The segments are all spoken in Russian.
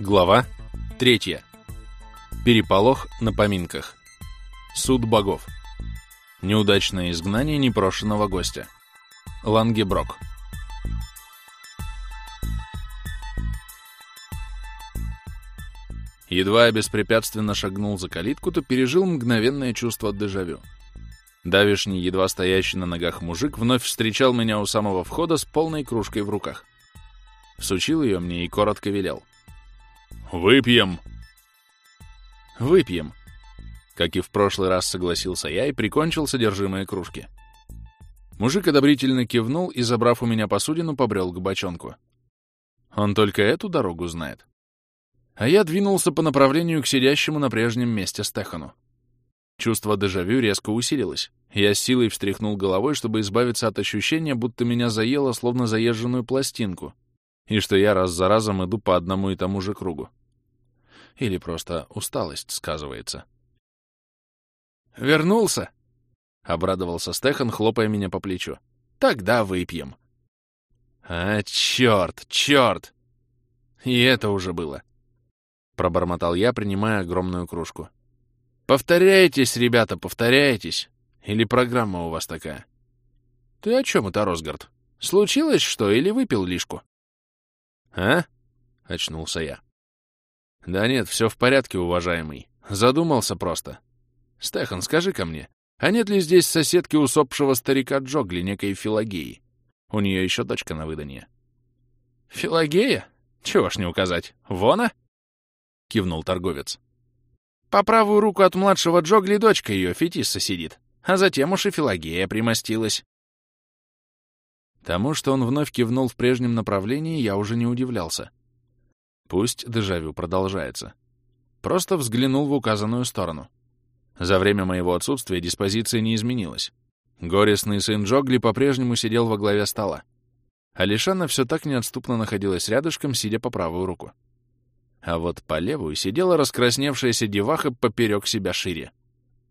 Глава 3. Переполох на поминках. Суд богов. Неудачное изгнание непрошенного гостя. Лангеброк. Едва я беспрепятственно шагнул за калитку, то пережил мгновенное чувство дежавю. Давишний, едва стоящий на ногах мужик, вновь встречал меня у самого входа с полной кружкой в руках. Всучил ее мне и коротко велел. «Выпьем!» «Выпьем!» Как и в прошлый раз согласился я и прикончил содержимое кружки. Мужик одобрительно кивнул и, забрав у меня посудину, побрел к бочонку. Он только эту дорогу знает. А я двинулся по направлению к сидящему на прежнем месте Стехану. Чувство дежавю резко усилилось. Я с силой встряхнул головой, чтобы избавиться от ощущения, будто меня заело, словно заезженную пластинку, и что я раз за разом иду по одному и тому же кругу. Или просто усталость сказывается. «Вернулся!» — обрадовался Стехан, хлопая меня по плечу. «Тогда выпьем». «А, черт, черт!» И это уже было. Пробормотал я, принимая огромную кружку. «Повторяйтесь, ребята, повторяйтесь! Или программа у вас такая?» «Ты о чем это, Росгард? Случилось что или выпил лишку?» «А?» — очнулся я. «Да нет, все в порядке, уважаемый. Задумался просто. Стехан, скажи-ка мне, а нет ли здесь соседки усопшего старика Джогли, некой Филагеи? У нее еще дочка на выданье». «Филагея? Чего ж не указать? Вона?» — кивнул торговец. «По правую руку от младшего Джогли дочка ее, Фетисса, сидит, а затем уж и Филагея примостилась». Тому, что он вновь кивнул в прежнем направлении, я уже не удивлялся. Пусть дежавю продолжается. Просто взглянул в указанную сторону. За время моего отсутствия диспозиция не изменилась. Горестный сын Джогли по-прежнему сидел во главе стола. Алишана все так неотступно находилась рядышком, сидя по правую руку. А вот по левую сидела раскрасневшаяся деваха поперек себя шире.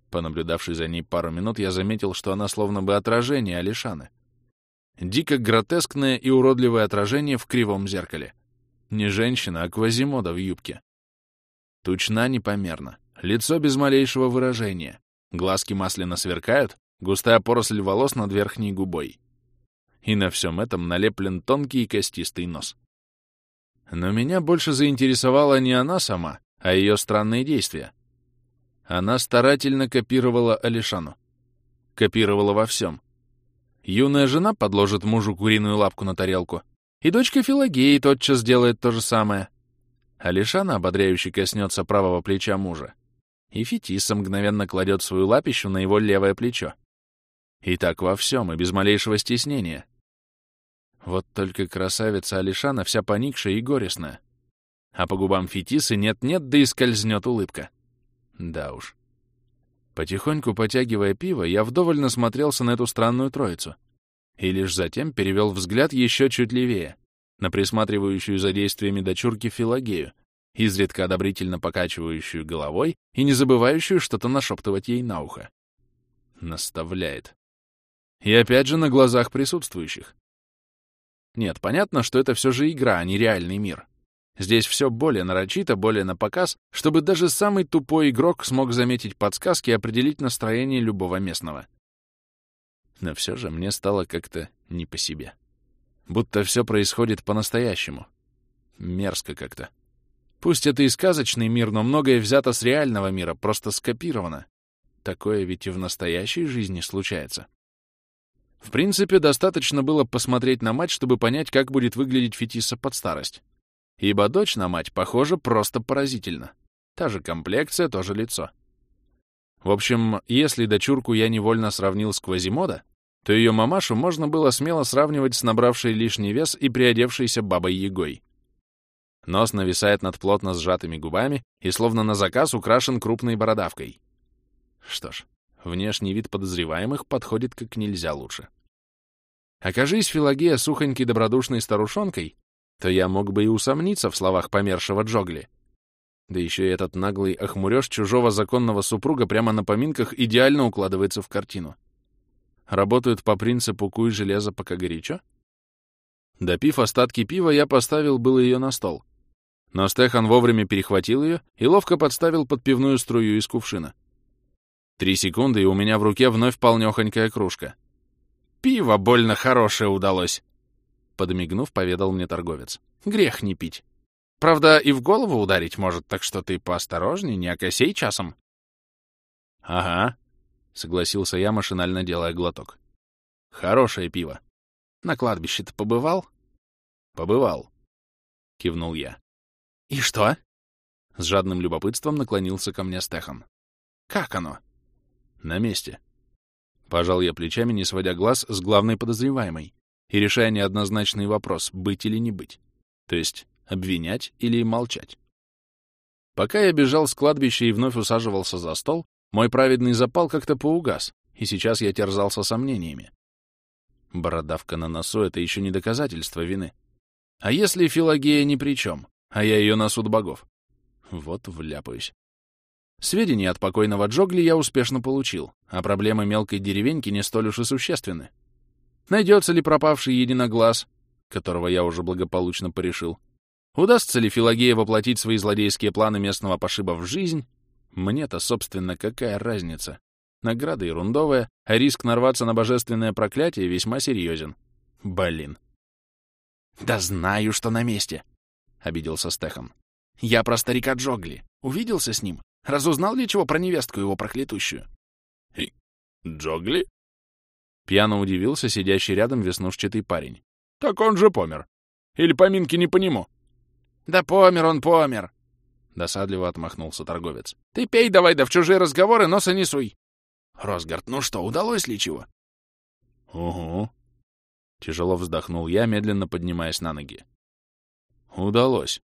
Понаблюдавший за ней пару минут, я заметил, что она словно бы отражение Алишаны. Дико гротескное и уродливое отражение в кривом зеркале. Не женщина, а Квазимода в юбке. Тучна непомерно, лицо без малейшего выражения, глазки масляно сверкают, густая поросль волос над верхней губой. И на всем этом налеплен тонкий и костистый нос. Но меня больше заинтересовала не она сама, а ее странные действия. Она старательно копировала Алишану. Копировала во всем. Юная жена подложит мужу куриную лапку на тарелку, и дочка Филагеи тотчас сделает то же самое. Алишана ободряюще коснется правого плеча мужа, и Фетиса мгновенно кладет свою лапищу на его левое плечо. И так во всем, и без малейшего стеснения. Вот только красавица Алишана вся поникшая и горестная. А по губам Фетисы нет-нет, да и скользнет улыбка. Да уж. Потихоньку потягивая пиво, я вдоволь насмотрелся на эту странную троицу. И лишь затем перевел взгляд еще чуть левее, на присматривающую за действиями дочурки Филагею, изредка одобрительно покачивающую головой и не забывающую что-то нашептывать ей на ухо. Наставляет. И опять же на глазах присутствующих. Нет, понятно, что это все же игра, а не реальный мир. Здесь все более нарочито, более на показ, чтобы даже самый тупой игрок смог заметить подсказки и определить настроение любого местного. Но все же мне стало как-то не по себе. Будто все происходит по-настоящему. Мерзко как-то. Пусть это и сказочный мир, но многое взято с реального мира, просто скопировано. Такое ведь и в настоящей жизни случается. В принципе, достаточно было посмотреть на матч, чтобы понять, как будет выглядеть Фетиса под старость ибо дочь на мать похожа просто поразительно. Та же комплекция, то же лицо. В общем, если дочурку я невольно сравнил с Квазимода, то ее мамашу можно было смело сравнивать с набравшей лишний вес и приодевшейся бабой-ягой. Нос нависает над плотно сжатыми губами и словно на заказ украшен крупной бородавкой. Что ж, внешний вид подозреваемых подходит как нельзя лучше. Окажись Филагея сухонькой добродушной старушонкой, то я мог бы и усомниться в словах помершего Джогли. Да еще и этот наглый охмурёж чужого законного супруга прямо на поминках идеально укладывается в картину. Работают по принципу «куй железо, пока горячо»? Допив остатки пива, я поставил было ее на стол. но Стехан вовремя перехватил ее и ловко подставил под пивную струю из кувшина. Три секунды, и у меня в руке вновь полнёхонькая кружка. «Пиво больно хорошее удалось!» Подмигнув, поведал мне торговец. «Грех не пить. Правда, и в голову ударить может, так что ты поосторожней, не окосей часом». «Ага», — согласился я, машинально делая глоток. «Хорошее пиво. На кладбище-то побывал?» «Побывал», — кивнул я. «И что?» С жадным любопытством наклонился ко мне Стехан. «Как оно?» «На месте». Пожал я плечами, не сводя глаз с главной подозреваемой и решая неоднозначный вопрос, быть или не быть. То есть, обвинять или молчать. Пока я бежал с кладбища и вновь усаживался за стол, мой праведный запал как-то поугас, и сейчас я терзался сомнениями. Бородавка на носу — это еще не доказательство вины. А если Филагея ни при чем, а я ее на суд богов? Вот вляпаюсь. Сведения от покойного Джогли я успешно получил, а проблемы мелкой деревеньки не столь уж и существенны. Найдется ли пропавший единоглаз, которого я уже благополучно порешил? Удастся ли Филагея воплотить свои злодейские планы местного пошиба в жизнь? Мне-то, собственно, какая разница? Награда ерундовая, а риск нарваться на божественное проклятие весьма серьезен. Блин. «Да знаю, что на месте», — обиделся Стехан. «Я про старика Джогли. Увиделся с ним. Разузнал ли чего про невестку его проклятущую?» «Джогли?» Пьяно удивился сидящий рядом веснушчатый парень. «Так он же помер. Или поминки не по нему?» «Да помер он, помер!» Досадливо отмахнулся торговец. «Ты пей давай, да в чужие разговоры носа не суй!» «Росгард, ну что, удалось ли чего?» «Угу». Тяжело вздохнул я, медленно поднимаясь на ноги. «Удалось.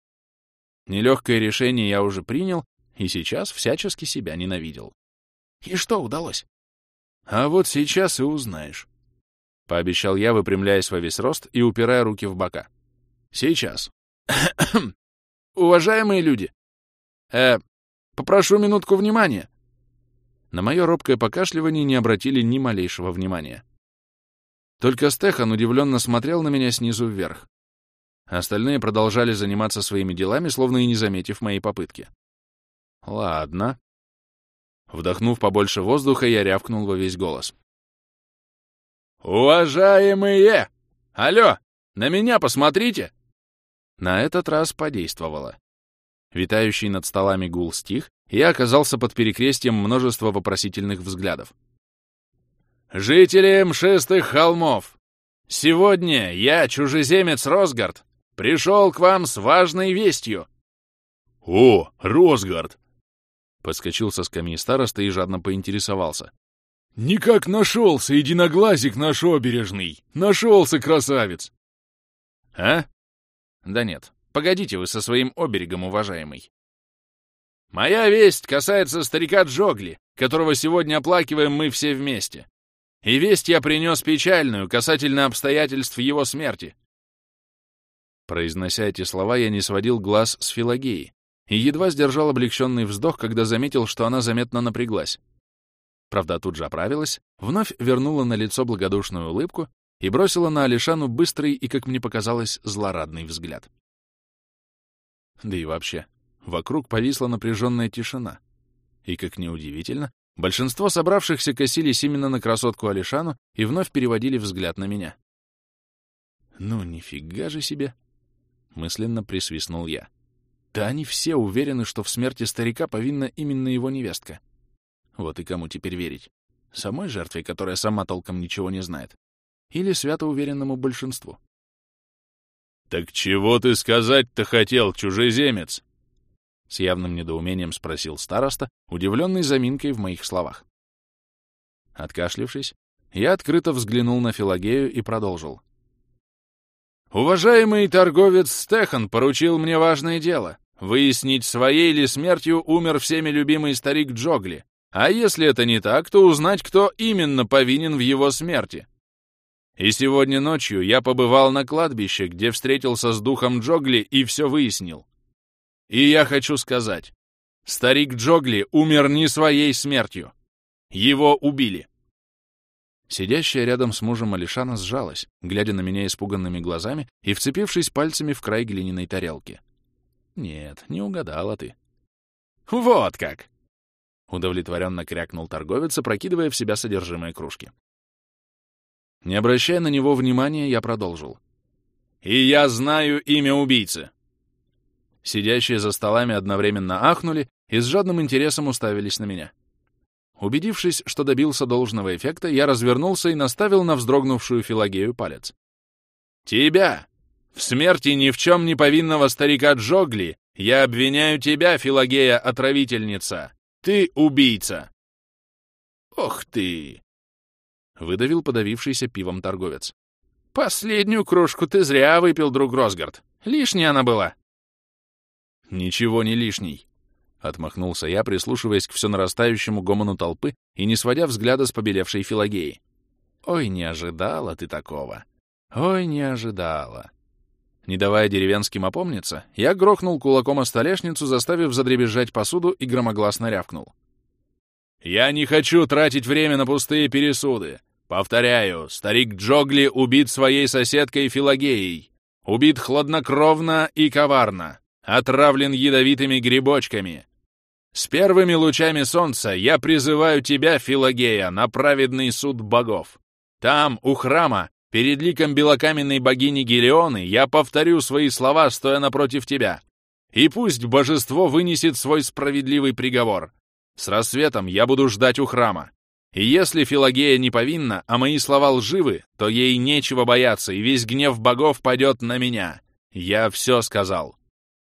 Нелегкое решение я уже принял, и сейчас всячески себя ненавидел. И что удалось? А вот сейчас и узнаешь. Пообещал я, выпрямляясь во весь рост и упирая руки в бока. Сейчас. Уважаемые люди, э, попрошу минутку внимания. На мое робкое покашливание не обратили ни малейшего внимания. Только Стехан удивленно смотрел на меня снизу вверх. Остальные продолжали заниматься своими делами, словно и не заметив моей попытки. Ладно. Вдохнув побольше воздуха, я рявкнул во весь голос. «Уважаемые! Алло, на меня посмотрите!» На этот раз подействовало. Витающий над столами гул стих, и я оказался под перекрестием множества вопросительных взглядов. «Жители мшистых холмов! Сегодня я, чужеземец Росгард, пришел к вам с важной вестью!» «О, Росгард! Подскочил со скамьи староста и жадно поинтересовался. «Никак нашелся, единоглазик наш обережный! Нашелся, красавец!» «А? Да нет, погодите вы со своим оберегом, уважаемый. Моя весть касается старика Джогли, которого сегодня оплакиваем мы все вместе. И весть я принес печальную касательно обстоятельств его смерти. Произнося эти слова, я не сводил глаз с Филагеи, и едва сдержал облегченный вздох, когда заметил, что она заметно напряглась. Правда, тут же оправилась, вновь вернула на лицо благодушную улыбку и бросила на Алишану быстрый и, как мне показалось, злорадный взгляд. Да и вообще, вокруг повисла напряженная тишина. И, как неудивительно, большинство собравшихся косились именно на красотку Алишану и вновь переводили взгляд на меня. «Ну, нифига же себе!» — мысленно присвистнул я. Да они все уверены, что в смерти старика повинна именно его невестка. Вот и кому теперь верить? Самой жертве, которая сама толком ничего не знает? Или свято уверенному большинству? «Так чего ты сказать-то хотел, чужеземец?» С явным недоумением спросил староста, удивленный заминкой в моих словах. Откашлившись, я открыто взглянул на Филагею и продолжил. Уважаемый торговец Стехан поручил мне важное дело — выяснить, своей ли смертью умер всеми любимый старик Джогли. А если это не так, то узнать, кто именно повинен в его смерти. И сегодня ночью я побывал на кладбище, где встретился с духом Джогли и все выяснил. И я хочу сказать, старик Джогли умер не своей смертью. Его убили. Сидящая рядом с мужем Алишана сжалась, глядя на меня испуганными глазами и вцепившись пальцами в край глиняной тарелки. Нет, не угадала ты. Вот как! Удовлетворенно крякнул торговец, опрокидывая в себя содержимое кружки. Не обращая на него внимания, я продолжил. «И я знаю имя убийцы!» Сидящие за столами одновременно ахнули и с жадным интересом уставились на меня. Убедившись, что добился должного эффекта, я развернулся и наставил на вздрогнувшую Филагею палец. «Тебя! В смерти ни в чем не повинного старика Джогли я обвиняю тебя, Филагея-отравительница! Ты убийца!» «Ох ты!» — выдавил подавившийся пивом торговец. «Последнюю кружку ты зря выпил, друг Росгард. Лишняя она была». «Ничего не лишний», — отмахнулся я, прислушиваясь к все нарастающему гомону толпы и не сводя взгляда с побелевшей Филагеи. «Ой, не ожидала ты такого! Ой, не ожидала!» Не давая деревенским опомниться, я грохнул кулаком о столешницу, заставив задребезжать посуду и громогласно рявкнул. «Я не хочу тратить время на пустые пересуды. Повторяю, старик Джогли убит своей соседкой Филагеей. Убит хладнокровно и коварно. Отравлен ядовитыми грибочками. С первыми лучами солнца я призываю тебя, Филагея, на праведный суд богов. Там, у храма, перед ликом белокаменной богини Гелионы, я повторю свои слова, стоя напротив тебя. И пусть божество вынесет свой справедливый приговор. С рассветом я буду ждать у храма. И если Филагея не повинна, а мои слова лживы, то ей нечего бояться, и весь гнев богов падет на меня. Я все сказал.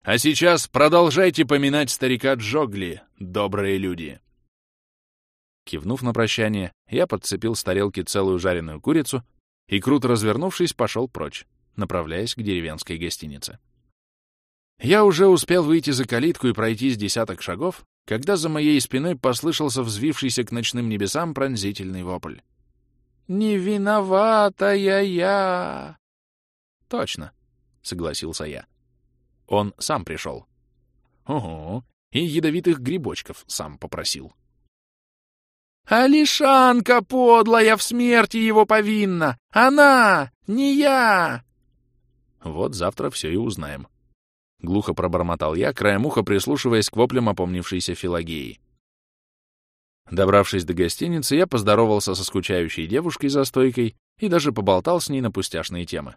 А сейчас продолжайте поминать старика Джогли, добрые люди. Кивнув на прощание, я подцепил с тарелки целую жареную курицу и, круто развернувшись, пошел прочь, направляясь к деревенской гостинице. Я уже успел выйти за калитку и пройти с десяток шагов, когда за моей спиной послышался взвившийся к ночным небесам пронзительный вопль. «Не виноватая я!» «Точно», — согласился я. Он сам пришел. Ого, и ядовитых грибочков сам попросил. «Алишанка подлая в смерти его повинна! Она, не я!» Вот завтра все и узнаем. Глухо пробормотал я, краем уха прислушиваясь к воплям опомнившейся Филагеи. Добравшись до гостиницы, я поздоровался со скучающей девушкой за стойкой и даже поболтал с ней на пустяшные темы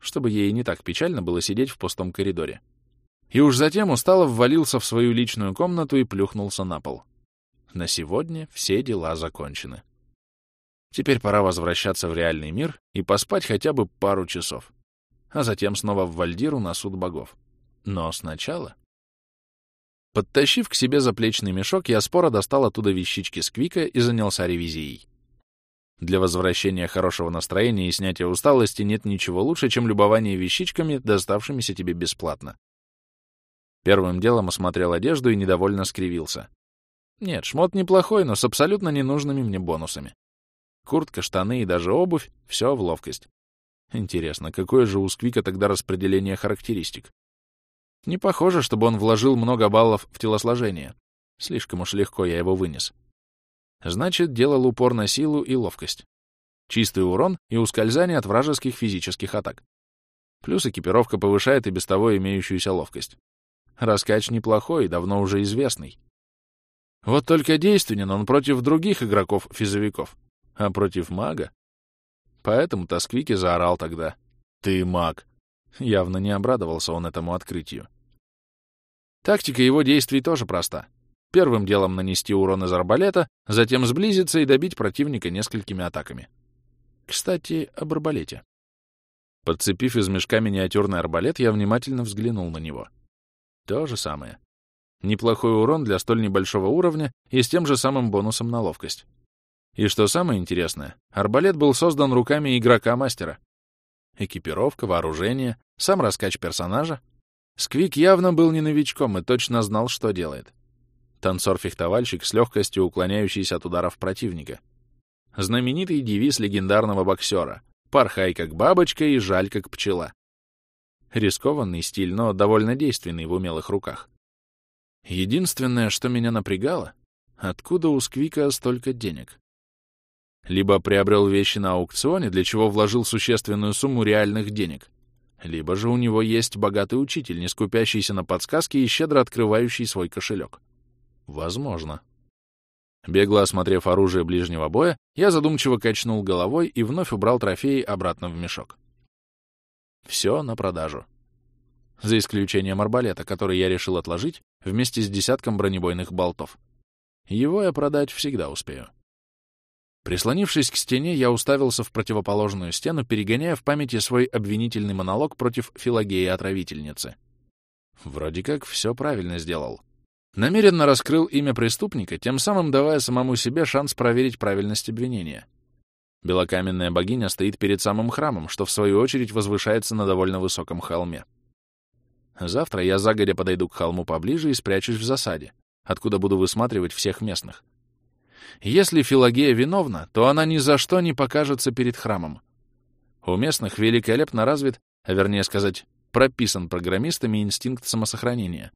чтобы ей не так печально было сидеть в пустом коридоре. И уж затем устало ввалился в свою личную комнату и плюхнулся на пол. На сегодня все дела закончены. Теперь пора возвращаться в реальный мир и поспать хотя бы пару часов, а затем снова в Вальдиру на суд богов. Но сначала... Подтащив к себе заплечный мешок, я споро достал оттуда вещички Сквика и занялся ревизией. Для возвращения хорошего настроения и снятия усталости нет ничего лучше, чем любование вещичками, доставшимися тебе бесплатно. Первым делом осмотрел одежду и недовольно скривился. Нет, шмот неплохой, но с абсолютно ненужными мне бонусами. Куртка, штаны и даже обувь — все в ловкость. Интересно, какое же у Сквика тогда распределение характеристик? Не похоже, чтобы он вложил много баллов в телосложение. Слишком уж легко я его вынес. Значит, делал упор на силу и ловкость. Чистый урон и ускользание от вражеских физических атак. Плюс экипировка повышает и без того имеющуюся ловкость. Раскач неплохой и давно уже известный. Вот только действенен он против других игроков-физовиков, а против мага. Поэтому Тосквики заорал тогда. «Ты маг!» Явно не обрадовался он этому открытию. Тактика его действий тоже проста. Первым делом нанести урон из арбалета, затем сблизиться и добить противника несколькими атаками. Кстати, об арбалете. Подцепив из мешка миниатюрный арбалет, я внимательно взглянул на него. То же самое. Неплохой урон для столь небольшого уровня и с тем же самым бонусом на ловкость. И что самое интересное, арбалет был создан руками игрока-мастера. Экипировка, вооружение, сам раскач персонажа. Сквик явно был не новичком и точно знал, что делает. Танцор-фехтовальщик с легкостью уклоняющийся от ударов противника. Знаменитый девиз легендарного боксера «Порхай как бабочка и жаль как пчела». Рискованный стиль, но довольно действенный в умелых руках. Единственное, что меня напрягало, откуда у Сквика столько денег? Либо приобрел вещи на аукционе, для чего вложил существенную сумму реальных денег, Либо же у него есть богатый учитель, не скупящийся на подсказки и щедро открывающий свой кошелек. Возможно. Бегло осмотрев оружие ближнего боя, я задумчиво качнул головой и вновь убрал трофеи обратно в мешок. Все на продажу. За исключением арбалета, который я решил отложить вместе с десятком бронебойных болтов. Его я продать всегда успею. Прислонившись к стене, я уставился в противоположную стену, перегоняя в памяти свой обвинительный монолог против Филагеи-отравительницы. Вроде как все правильно сделал. Намеренно раскрыл имя преступника, тем самым давая самому себе шанс проверить правильность обвинения. Белокаменная богиня стоит перед самым храмом, что в свою очередь возвышается на довольно высоком холме. Завтра я загодя подойду к холму поближе и спрячусь в засаде, откуда буду высматривать всех местных. Если Филагея виновна, то она ни за что не покажется перед храмом. У местных великолепно развит, а вернее сказать, прописан программистами инстинкт самосохранения.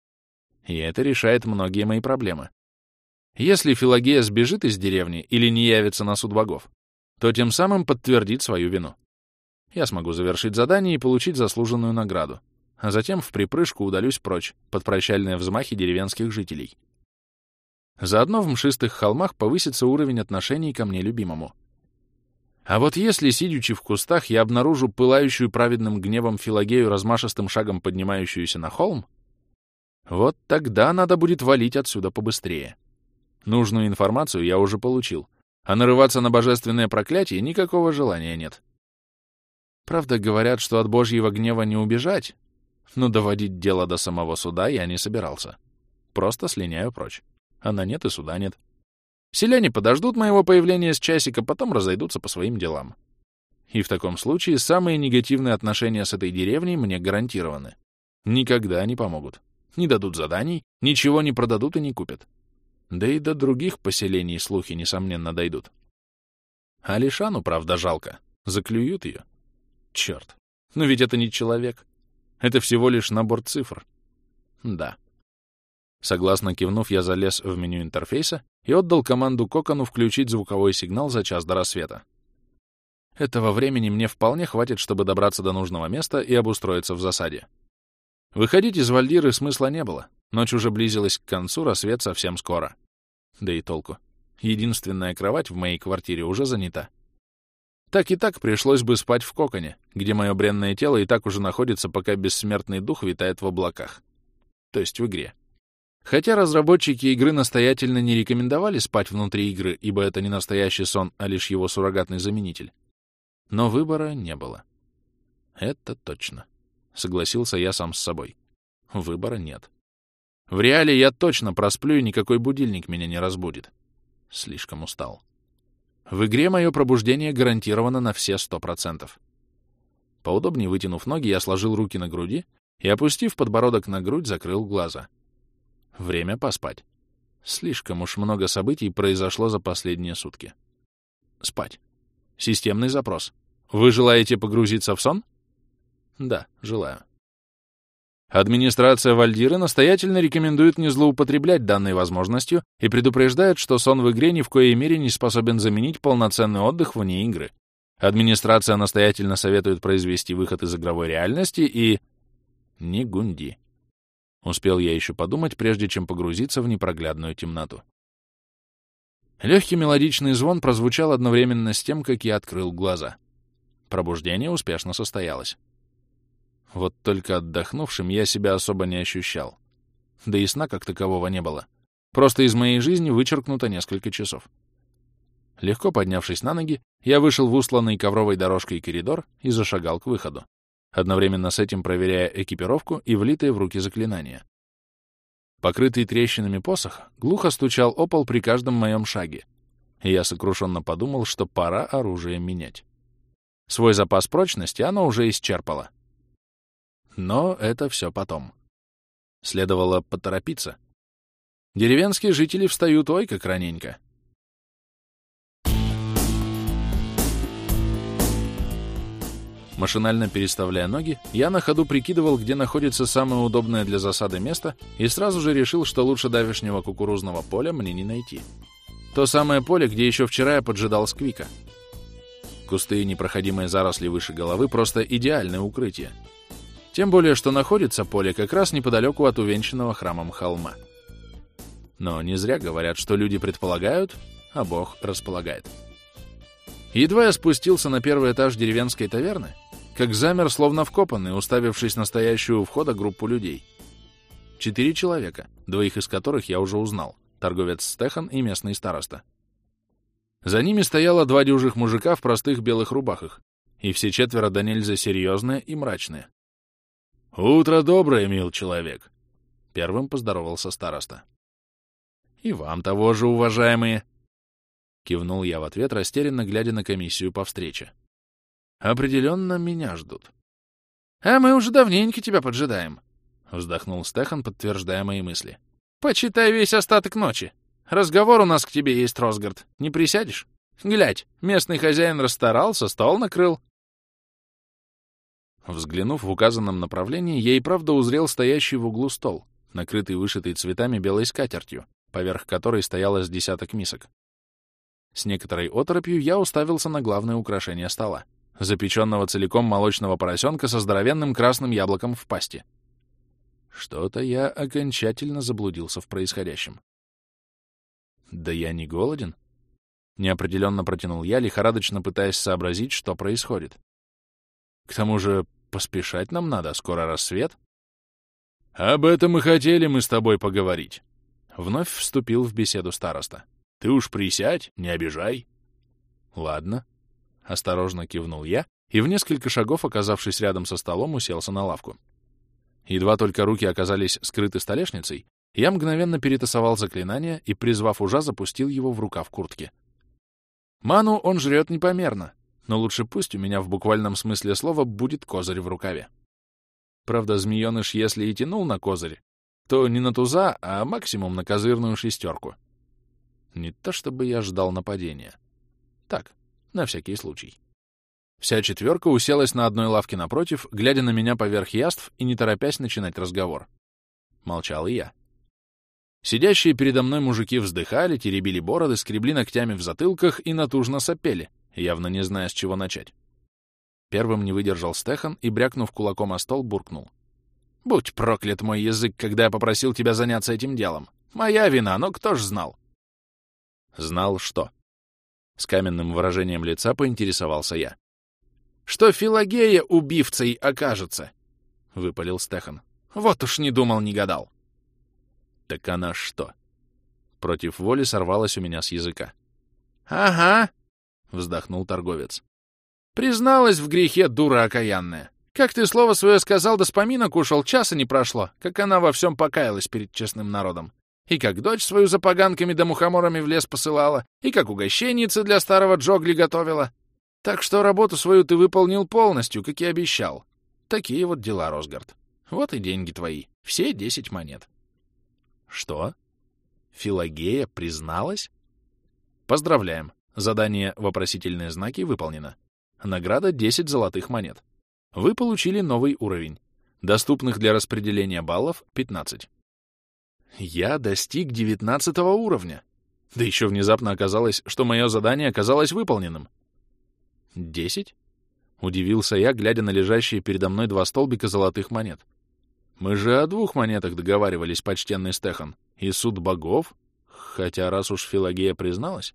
И это решает многие мои проблемы. Если Филагея сбежит из деревни или не явится на суд богов, то тем самым подтвердит свою вину. Я смогу завершить задание и получить заслуженную награду, а затем в припрыжку удалюсь прочь под прощальные взмахи деревенских жителей. Заодно в мшистых холмах повысится уровень отношений ко мне любимому. А вот если, сидячи в кустах, я обнаружу пылающую праведным гневом Филагею размашистым шагом поднимающуюся на холм, вот тогда надо будет валить отсюда побыстрее. Нужную информацию я уже получил, а нарываться на божественное проклятие никакого желания нет. Правда, говорят, что от божьего гнева не убежать, но доводить дело до самого суда я не собирался. Просто слиняю прочь а на нет и суда нет. Селяне подождут моего появления с часика, потом разойдутся по своим делам. И в таком случае самые негативные отношения с этой деревней мне гарантированы. Никогда не помогут. Не дадут заданий, ничего не продадут и не купят. Да и до других поселений слухи, несомненно, дойдут. А Лишану, правда, жалко. Заклюют ее. Черт. Но ведь это не человек. Это всего лишь набор цифр. Да. Согласно кивнув, я залез в меню интерфейса и отдал команду Кокону включить звуковой сигнал за час до рассвета. Этого времени мне вполне хватит, чтобы добраться до нужного места и обустроиться в засаде. Выходить из Вальдиры смысла не было. Ночь уже близилась к концу, рассвет совсем скоро. Да и толку. Единственная кровать в моей квартире уже занята. Так и так пришлось бы спать в коконе, где мое бренное тело и так уже находится, пока бессмертный дух витает в облаках. То есть в игре. Хотя разработчики игры настоятельно не рекомендовали спать внутри игры, ибо это не настоящий сон, а лишь его суррогатный заменитель. Но выбора не было. Это точно. Согласился я сам с собой. Выбора нет. В реале я точно просплю, и никакой будильник меня не разбудит. Слишком устал. В игре мое пробуждение гарантировано на все сто процентов. Поудобнее вытянув ноги, я сложил руки на груди и, опустив подбородок на грудь, закрыл глаза — Время поспать. Слишком уж много событий произошло за последние сутки. Спать. Системный запрос. Вы желаете погрузиться в сон? Да, желаю. Администрация Вальдиры настоятельно рекомендует не злоупотреблять данной возможностью и предупреждает, что сон в игре ни в коей мере не способен заменить полноценный отдых вне игры. Администрация настоятельно советует произвести выход из игровой реальности и... Не гунди. Успел я еще подумать, прежде чем погрузиться в непроглядную темноту. Легкий мелодичный звон прозвучал одновременно с тем, как я открыл глаза. Пробуждение успешно состоялось. Вот только отдохнувшим я себя особо не ощущал. Да и сна как такового не было. Просто из моей жизни вычеркнуто несколько часов. Легко поднявшись на ноги, я вышел в усланный ковровой дорожкой коридор и зашагал к выходу одновременно с этим проверяя экипировку и влитые в руки заклинания. Покрытый трещинами посох глухо стучал о пол при каждом моем шаге, и я сокрушенно подумал, что пора оружие менять. Свой запас прочности оно уже исчерпало. Но это все потом. Следовало поторопиться. Деревенские жители встают ой как раненько. Машинально переставляя ноги, я на ходу прикидывал, где находится самое удобное для засады место, и сразу же решил, что лучше давешнего кукурузного поля мне не найти. То самое поле, где еще вчера я поджидал Сквика. Кусты и непроходимые заросли выше головы — просто идеальное укрытие. Тем более, что находится поле как раз неподалеку от увенчанного храмом холма. Но не зря говорят, что люди предполагают, а Бог располагает. Едва я спустился на первый этаж деревенской таверны, как замер, словно вкопанный, уставившись на стоящую у входа группу людей. Четыре человека, двоих из которых я уже узнал — торговец Стехан и местный староста. За ними стояло два дюжих мужика в простых белых рубахах, и все четверо до нельзя серьезные и мрачные. «Утро доброе, мил человек!» — первым поздоровался староста. «И вам того же, уважаемые!» Кивнул я в ответ, растерянно глядя на комиссию по встрече. «Определенно меня ждут». «А мы уже давненько тебя поджидаем», — вздохнул Стехан, подтверждая мои мысли. «Почитай весь остаток ночи. Разговор у нас к тебе есть, Росгард. Не присядешь? Глядь, местный хозяин расстарался, стол накрыл». Взглянув в указанном направлении, я и правда узрел стоящий в углу стол, накрытый вышитой цветами белой скатертью, поверх которой стояло с десяток мисок. С некоторой оторопью я уставился на главное украшение стола — запеченного целиком молочного поросенка со здоровенным красным яблоком в пасти. Что-то я окончательно заблудился в происходящем. «Да я не голоден?» Неопределенно протянул я, лихорадочно пытаясь сообразить, что происходит. К тому же поспешать нам надо, скоро рассвет. «Об этом и хотели мы с тобой поговорить», — вновь вступил в беседу староста. Ты уж присядь, не обижай. Ладно. Осторожно кивнул я и в несколько шагов, оказавшись рядом со столом, уселся на лавку. Едва только руки оказались скрыты столешницей, я мгновенно перетасовал заклинание и, призвав ужа, запустил его в рукав куртки. Ману он жрет непомерно, но лучше пусть у меня в буквальном смысле слова будет козырь в рукаве. Правда, змеёныш, если и тянул на козырь, то не на туза, а максимум на козырную шестерку. Не то чтобы я ждал нападения. Так, на всякий случай. Вся четверка уселась на одной лавке напротив, глядя на меня поверх яств и не торопясь начинать разговор. Молчал и я. Сидящие передо мной мужики вздыхали, теребили бороды, скребли ногтями в затылках и натужно сопели, явно не зная, с чего начать. Первым не выдержал Стехан и, брякнув кулаком о стол, буркнул. «Будь проклят мой язык, когда я попросил тебя заняться этим делом. Моя вина, но кто ж знал?» Знал что. С каменным выражением лица поинтересовался я. «Что Филагея убивцей окажется?» — выпалил Стехан. «Вот уж не думал, не гадал». «Так она что?» Против воли сорвалась у меня с языка. «Ага», — вздохнул торговец. «Призналась в грехе, дура окаянная. Как ты слово свое сказал, да с ушел, часа не прошло, как она во всем покаялась перед честным народом. И как дочь свою за поганками да мухоморами в лес посылала, и как угощенницы для старого Джогли готовила. Так что работу свою ты выполнил полностью, как и обещал. Такие вот дела, Росгард. Вот и деньги твои. Все десять монет. Что? Филагея призналась? Поздравляем. Задание «Вопросительные знаки» выполнено. Награда — 10 золотых монет. Вы получили новый уровень. Доступных для распределения баллов — 15. Я достиг девятнадцатого уровня. Да еще внезапно оказалось, что мое задание оказалось выполненным. Десять? Удивился я, глядя на лежащие передо мной два столбика золотых монет. Мы же о двух монетах договаривались, почтенный Стехан. И суд богов? Хотя раз уж Филагея призналась...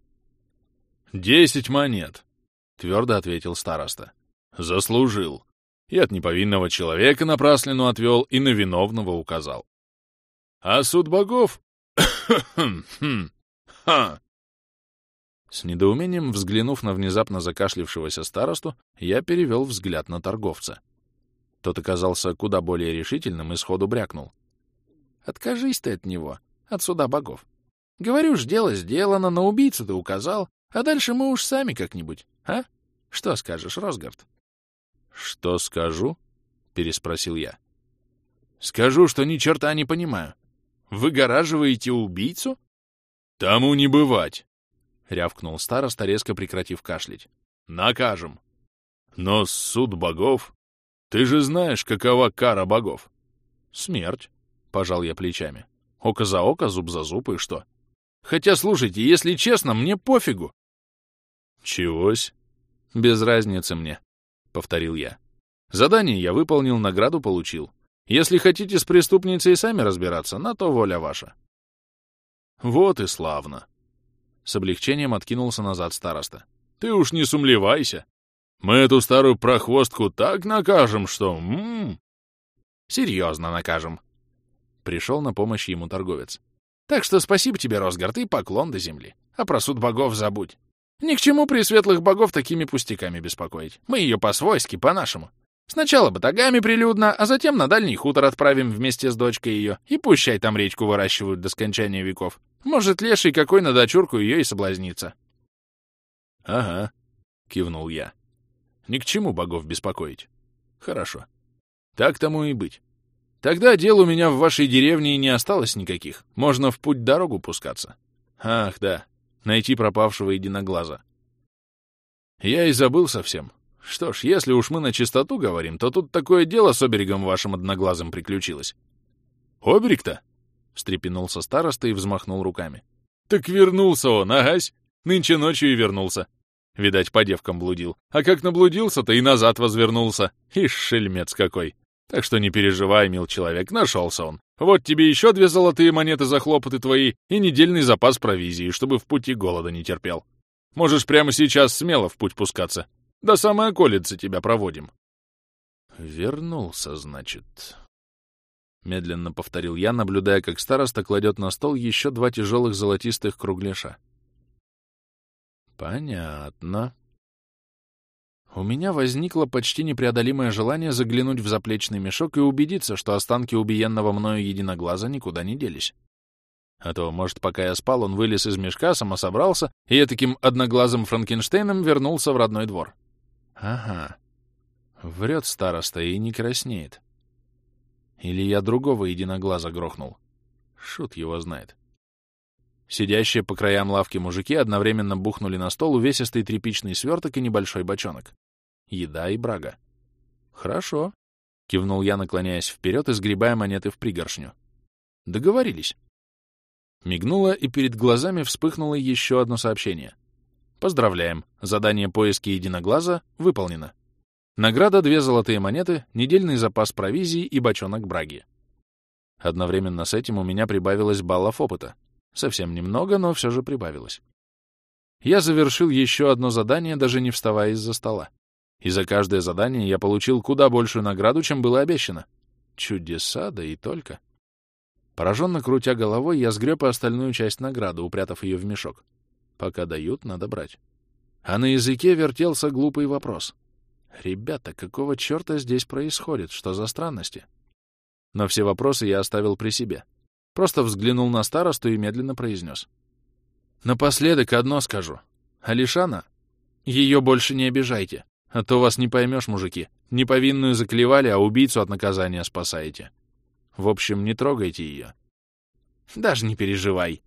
«Десять монет!» — твердо ответил староста. «Заслужил. И от неповинного человека напраслину отвел, и на виновного указал. А суд богов? Ха! С недоумением взглянув на внезапно закашлившегося старосту, я перевел взгляд на торговца. Тот оказался куда более решительным и сходу брякнул. «Откажись ты от него, от суда богов. Говорю ж, дело сделано, на убийцу ты указал, а дальше мы уж сами как-нибудь, а? Что скажешь, Росгард?» «Что скажу?» — переспросил я. «Скажу, что ни черта не понимаю. Выгораживаете убийцу? Тому не бывать, — рявкнул староста, резко прекратив кашлять. Накажем. Но суд богов... Ты же знаешь, какова кара богов. Смерть, — пожал я плечами. Око за око, зуб за зуб и что? Хотя, слушайте, если честно, мне пофигу. Чегось? Без разницы мне, — повторил я. Задание я выполнил, награду получил. Если хотите с преступницей сами разбираться, на то воля ваша. Вот и славно. С облегчением откинулся назад староста. Ты уж не сумлевайся. Мы эту старую прохвостку так накажем, что... М -м -м. Серьезно накажем. Пришел на помощь ему торговец. Так что спасибо тебе, Росгард, и поклон до земли. А про суд богов забудь. Ни к чему при светлых богов такими пустяками беспокоить. Мы ее по-свойски, по-нашему. Сначала батагами прилюдно, а затем на дальний хутор отправим вместе с дочкой ее, и пущай там речку выращивают до скончания веков. Может, леший какой на дочурку ее и соблазнится. — Ага, — кивнул я. — Ни к чему богов беспокоить. Хорошо. Так тому и быть. Тогда дел у меня в вашей деревне и не осталось никаких. Можно в путь дорогу пускаться. Ах, да, найти пропавшего единоглаза. Я и забыл совсем. Что ж, если уж мы на чистоту говорим, то тут такое дело с оберегом вашим одноглазым приключилось. Оберег-то? Встрепенулся староста и взмахнул руками. Так вернулся он, агась. Нынче ночью и вернулся. Видать, по девкам блудил. А как наблудился-то и назад возвернулся. Ишь, шельмец какой. Так что не переживай, мил человек, нашелся он. Вот тебе еще две золотые монеты за хлопоты твои и недельный запас провизии, чтобы в пути голода не терпел. Можешь прямо сейчас смело в путь пускаться. До самой околицы тебя проводим. Вернулся, значит. Медленно повторил я, наблюдая, как староста кладет на стол еще два тяжелых золотистых кругляша. Понятно. У меня возникло почти непреодолимое желание заглянуть в заплечный мешок и убедиться, что останки убиенного мною единоглаза никуда не делись. А то, может, пока я спал, он вылез из мешка, самособрался и таким одноглазым Франкенштейном вернулся в родной двор. Ага. Врет староста и не краснеет. Или я другого единоглаза грохнул. Шут его знает. Сидящие по краям лавки мужики одновременно бухнули на стол увесистый тряпичный сверток и небольшой бочонок. Еда и брага. «Хорошо», — кивнул я, наклоняясь вперед и сгребая монеты в пригоршню. «Договорились». Мигнуло, и перед глазами вспыхнуло еще одно сообщение. «Поздравляем, задание поиски единоглаза выполнено. Награда — две золотые монеты, недельный запас провизии и бочонок браги». Одновременно с этим у меня прибавилось баллов опыта. Совсем немного, но все же прибавилось. Я завершил еще одно задание, даже не вставая из-за стола. И за каждое задание я получил куда большую награду, чем было обещано. Чудеса, да и только. Пораженно крутя головой, я сгреб и остальную часть награды, упрятав ее в мешок. Пока дают, надо брать. А на языке вертелся глупый вопрос. «Ребята, какого черта здесь происходит? Что за странности?» Но все вопросы я оставил при себе. Просто взглянул на старосту и медленно произнес. «Напоследок одно скажу. Алишана, ее больше не обижайте. А то вас не поймешь, мужики. Не повинную заклевали, а убийцу от наказания спасаете. В общем, не трогайте ее. Даже не переживай.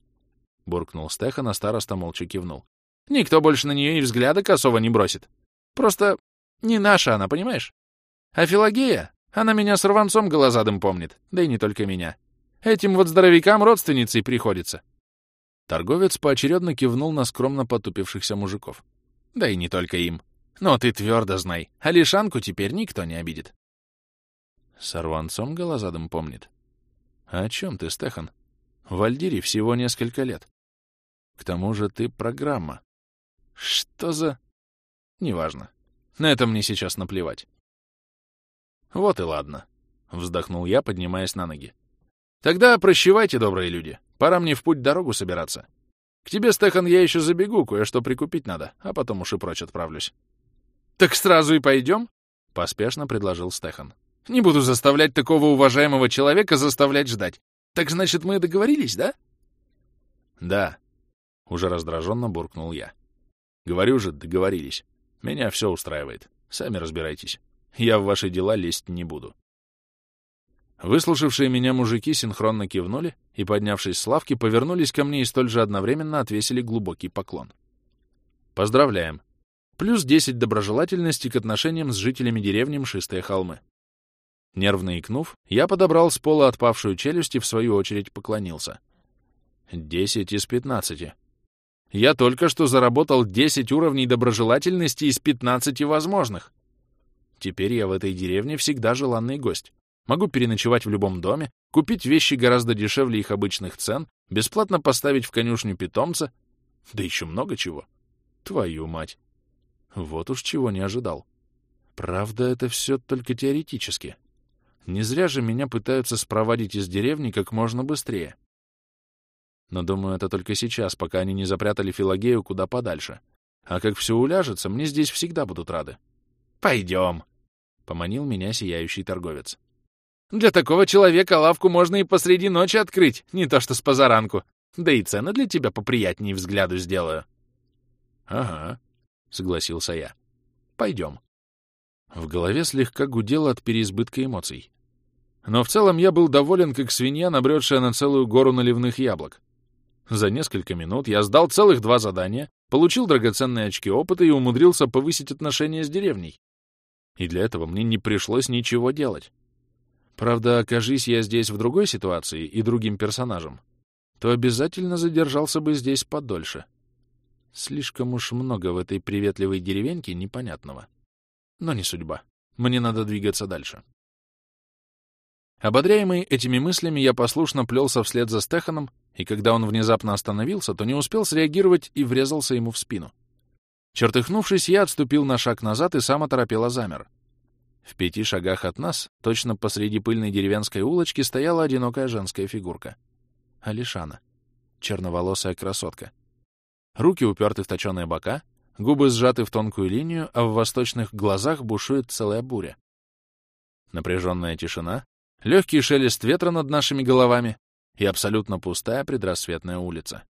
Буркнул Стехан, а староста молча кивнул. Никто больше на нее и взгляда косого не бросит. Просто не наша она, понимаешь? А Филагея, она меня с рванцом голозадым помнит, да и не только меня. Этим вот здоровякам родственницей приходится. Торговец поочередно кивнул на скромно потупившихся мужиков. Да и не только им. Но ты твердо знай, Алишанку теперь никто не обидит. С Арванцом голозадом помнит. А о чем ты, Стехан? В Альдире всего несколько лет. К тому же ты программа. Что за... Неважно. На это мне сейчас наплевать. Вот и ладно. Вздохнул я, поднимаясь на ноги. Тогда прощевайте, добрые люди. Пора мне в путь дорогу собираться. К тебе, Стехан, я еще забегу, кое-что прикупить надо, а потом уж и прочь отправлюсь. «Так сразу и пойдем?» — поспешно предложил Стехан. «Не буду заставлять такого уважаемого человека заставлять ждать. Так значит, мы договорились, да?» «Да», — уже раздраженно буркнул я. «Говорю же, договорились. Меня все устраивает. Сами разбирайтесь. Я в ваши дела лезть не буду». Выслушавшие меня мужики синхронно кивнули и, поднявшись с лавки, повернулись ко мне и столь же одновременно отвесили глубокий поклон. «Поздравляем плюс 10 доброжелательности к отношениям с жителями деревни Мшистые холмы. Нервно икнув, я подобрал с пола отпавшую челюсть и в свою очередь поклонился. 10 из 15. Я только что заработал 10 уровней доброжелательности из 15 возможных. Теперь я в этой деревне всегда желанный гость. Могу переночевать в любом доме, купить вещи гораздо дешевле их обычных цен, бесплатно поставить в конюшню питомца, да еще много чего. Твою мать! Вот уж чего не ожидал. Правда, это все только теоретически. Не зря же меня пытаются спровадить из деревни как можно быстрее. Но думаю, это только сейчас, пока они не запрятали Филагею куда подальше. А как все уляжется, мне здесь всегда будут рады. «Пойдем!» — поманил меня сияющий торговец. «Для такого человека лавку можно и посреди ночи открыть, не то что с позаранку. Да и цены для тебя поприятнее взгляду сделаю». «Ага», — согласился я. «Пойдем». В голове слегка гудело от переизбытка эмоций. Но в целом я был доволен, как свинья, набретшая на целую гору наливных яблок. За несколько минут я сдал целых два задания, получил драгоценные очки опыта и умудрился повысить отношения с деревней. И для этого мне не пришлось ничего делать. Правда, окажись я здесь в другой ситуации и другим персонажем, то обязательно задержался бы здесь подольше. Слишком уж много в этой приветливой деревеньке непонятного. Но не судьба. Мне надо двигаться дальше. Ободряемый этими мыслями, я послушно плелся вслед за Стеханом, и когда он внезапно остановился, то не успел среагировать и врезался ему в спину. Чертыхнувшись, я отступил на шаг назад и сам оторопело замер. В пяти шагах от нас, точно посреди пыльной деревенской улочки, стояла одинокая женская фигурка. Алишана. Черноволосая красотка. Руки уперты в точеные бока, губы сжаты в тонкую линию, а в восточных глазах бушует целая буря. Напряженная тишина, легкий шелест ветра над нашими головами и абсолютно пустая предрассветная улица.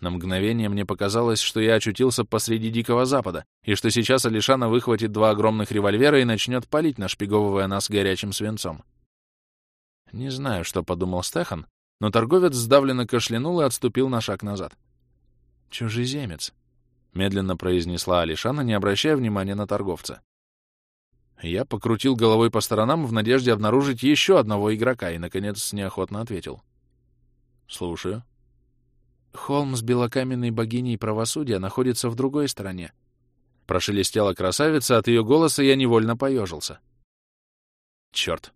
На мгновение мне показалось, что я очутился посреди Дикого Запада, и что сейчас Алишана выхватит два огромных револьвера и начнет палить, нашпиговывая нас горячим свинцом. Не знаю, что подумал Стехан, но торговец сдавленно кашлянул и отступил на шаг назад. «Чужеземец», — медленно произнесла Алишана, не обращая внимания на торговца. Я покрутил головой по сторонам в надежде обнаружить еще одного игрока и, наконец, неохотно ответил. «Слушаю». «Холм с белокаменной богиней правосудия находится в другой стороне». Прошелестела красавица, от ее голоса я невольно поежился. Черт,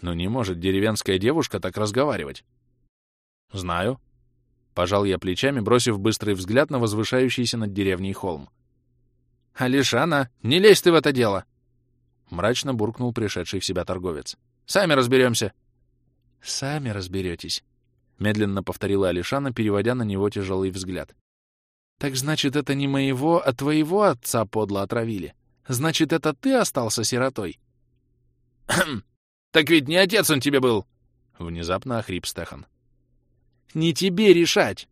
ну не может деревенская девушка так разговаривать. «Знаю». Пожал я плечами, бросив быстрый взгляд на возвышающийся над деревней холм. «Алишана, не лезь ты в это дело!» Мрачно буркнул пришедший в себя торговец. «Сами разберемся!» «Сами разберетесь», — медленно повторила Алишана, переводя на него тяжелый взгляд. «Так значит, это не моего, а твоего отца подло отравили? Значит, это ты остался сиротой?» «Так ведь не отец он тебе был!» — внезапно охрип Стехан. Не тебе решать!»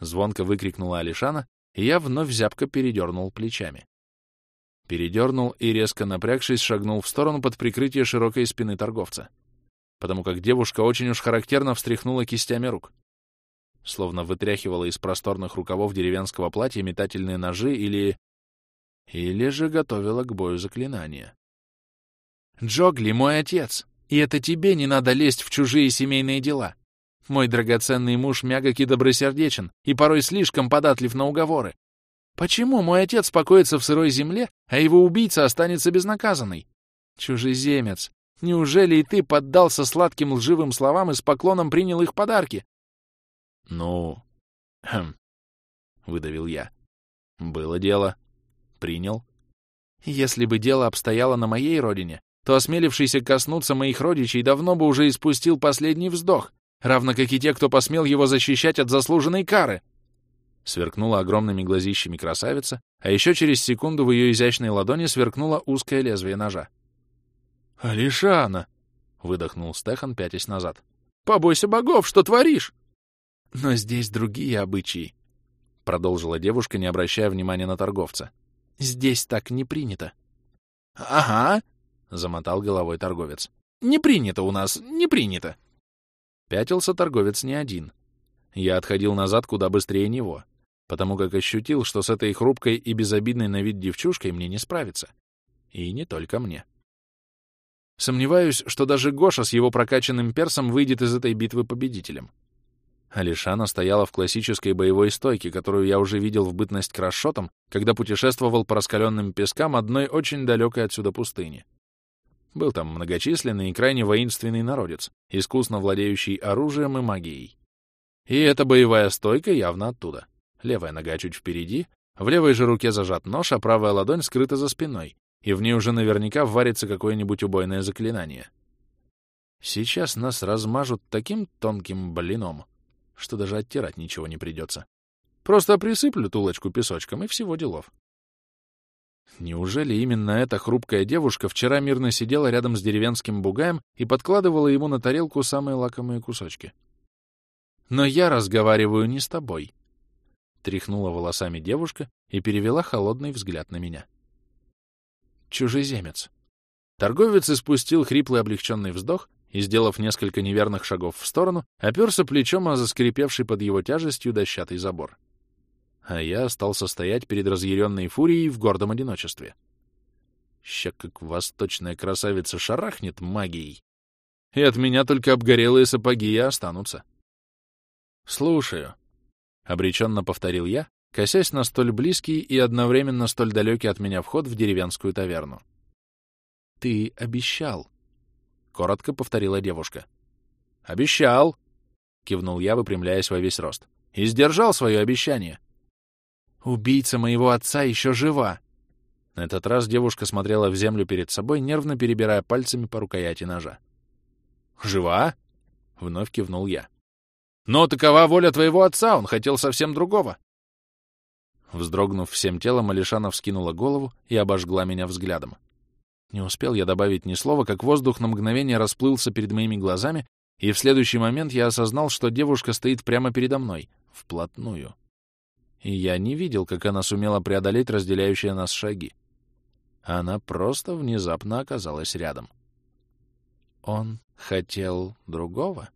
Звонко выкрикнула Алишана, и я вновь зябко передернул плечами. Передернул и, резко напрягшись, шагнул в сторону под прикрытие широкой спины торговца, потому как девушка очень уж характерно встряхнула кистями рук, словно вытряхивала из просторных рукавов деревенского платья метательные ножи или... или же готовила к бою заклинания. «Джогли мой отец, и это тебе не надо лезть в чужие семейные дела!» Мой драгоценный муж мягок и добросердечен, и порой слишком податлив на уговоры. Почему мой отец покоится в сырой земле, а его убийца останется безнаказанной? Чужеземец, неужели и ты поддался сладким лживым словам и с поклоном принял их подарки? Ну, хм, выдавил я. Было дело. Принял. Если бы дело обстояло на моей родине, то осмелившийся коснуться моих родичей давно бы уже испустил последний вздох, равно как и те, кто посмел его защищать от заслуженной кары. Сверкнула огромными глазищами красавица, а еще через секунду в ее изящной ладони сверкнуло узкое лезвие ножа. «Алишана!» — выдохнул Стехан, пятясь назад. «Побойся богов, что творишь?» «Но здесь другие обычаи», — продолжила девушка, не обращая внимания на торговца. «Здесь так не принято». «Ага», — замотал головой торговец. «Не принято у нас, не принято». Пятился торговец не один. Я отходил назад куда быстрее него, потому как ощутил, что с этой хрупкой и безобидной на вид девчушкой мне не справиться. И не только мне. Сомневаюсь, что даже Гоша с его прокачанным персом выйдет из этой битвы победителем. Алишана стояла в классической боевой стойке, которую я уже видел в бытность крашотом, когда путешествовал по раскаленным пескам одной очень далекой отсюда пустыни. Был там многочисленный и крайне воинственный народец, искусно владеющий оружием и магией. И эта боевая стойка явно оттуда. Левая нога чуть впереди, в левой же руке зажат нож, а правая ладонь скрыта за спиной, и в ней уже наверняка варится какое-нибудь убойное заклинание. Сейчас нас размажут таким тонким блином, что даже оттирать ничего не придется. Просто присыплю тулочку песочком, и всего делов. Неужели именно эта хрупкая девушка вчера мирно сидела рядом с деревенским бугаем и подкладывала ему на тарелку самые лакомые кусочки? Но я разговариваю не с тобой. Тряхнула волосами девушка и перевела холодный взгляд на меня. Чужеземец. Торговец испустил хриплый облегченный вздох и, сделав несколько неверных шагов в сторону, оперся плечом о заскрипевший под его тяжестью дощатый забор. А я остался стоять перед разъяренной фурией в гордом одиночестве. Ща как восточная красавица шарахнет магией, и от меня только обгорелые сапоги и останутся. «Слушаю», — обреченно повторил я, косясь на столь близкий и одновременно столь далекий от меня вход в деревенскую таверну. «Ты обещал», — коротко повторила девушка. «Обещал!» — кивнул я, выпрямляясь во весь рост. «И сдержал свое обещание!» «Убийца моего отца еще жива!» На этот раз девушка смотрела в землю перед собой, нервно перебирая пальцами по рукояти ножа. «Жива?» — вновь кивнул я. «Но такова воля твоего отца, он хотел совсем другого!» Вздрогнув всем телом, Алишана вскинула голову и обожгла меня взглядом. Не успел я добавить ни слова, как воздух на мгновение расплылся перед моими глазами, и в следующий момент я осознал, что девушка стоит прямо передо мной, вплотную. И я не видел, как она сумела преодолеть разделяющие нас шаги. Она просто внезапно оказалась рядом. «Он хотел другого?»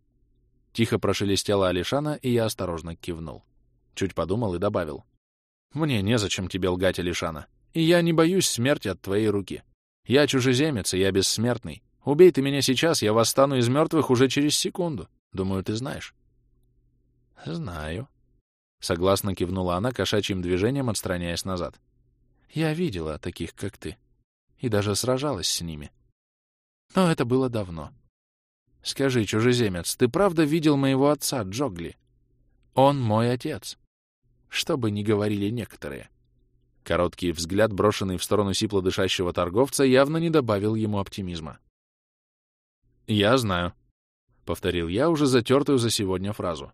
Тихо прошелестела Алишана, и я осторожно кивнул. Чуть подумал и добавил. «Мне незачем тебе лгать, Алишана, и я не боюсь смерти от твоей руки. Я чужеземец, и я бессмертный. Убей ты меня сейчас, я восстану из мертвых уже через секунду. Думаю, ты знаешь. Знаю. Согласно кивнула она кошачьим движением, отстраняясь назад. Я видела таких, как ты. И даже сражалась с ними. Но это было давно. Скажи, чужеземец, ты правда видел моего отца, Джогли? Он мой отец. Что бы ни говорили некоторые. Короткий взгляд, брошенный в сторону сипло дышащего торговца, явно не добавил ему оптимизма. «Я знаю», — повторил я уже затертую за сегодня фразу.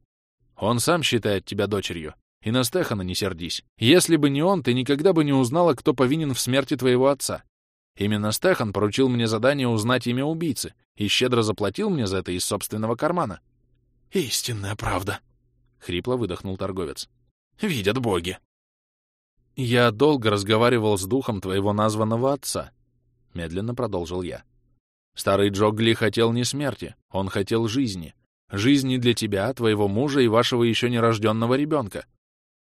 «Он сам считает тебя дочерью. И на Стехана не сердись. Если бы не он, ты никогда бы не узнала, кто повинен в смерти твоего отца. Именно Стехан поручил мне задание узнать имя убийцы и щедро заплатил мне за это из собственного кармана». «Истинная правда», — хрипло выдохнул торговец. «Видят боги». «Я долго разговаривал с духом твоего названного отца», — медленно продолжил я. «Старый Джогли хотел не смерти, он хотел жизни. Жизни для тебя, твоего мужа и вашего еще нерожденного ребенка.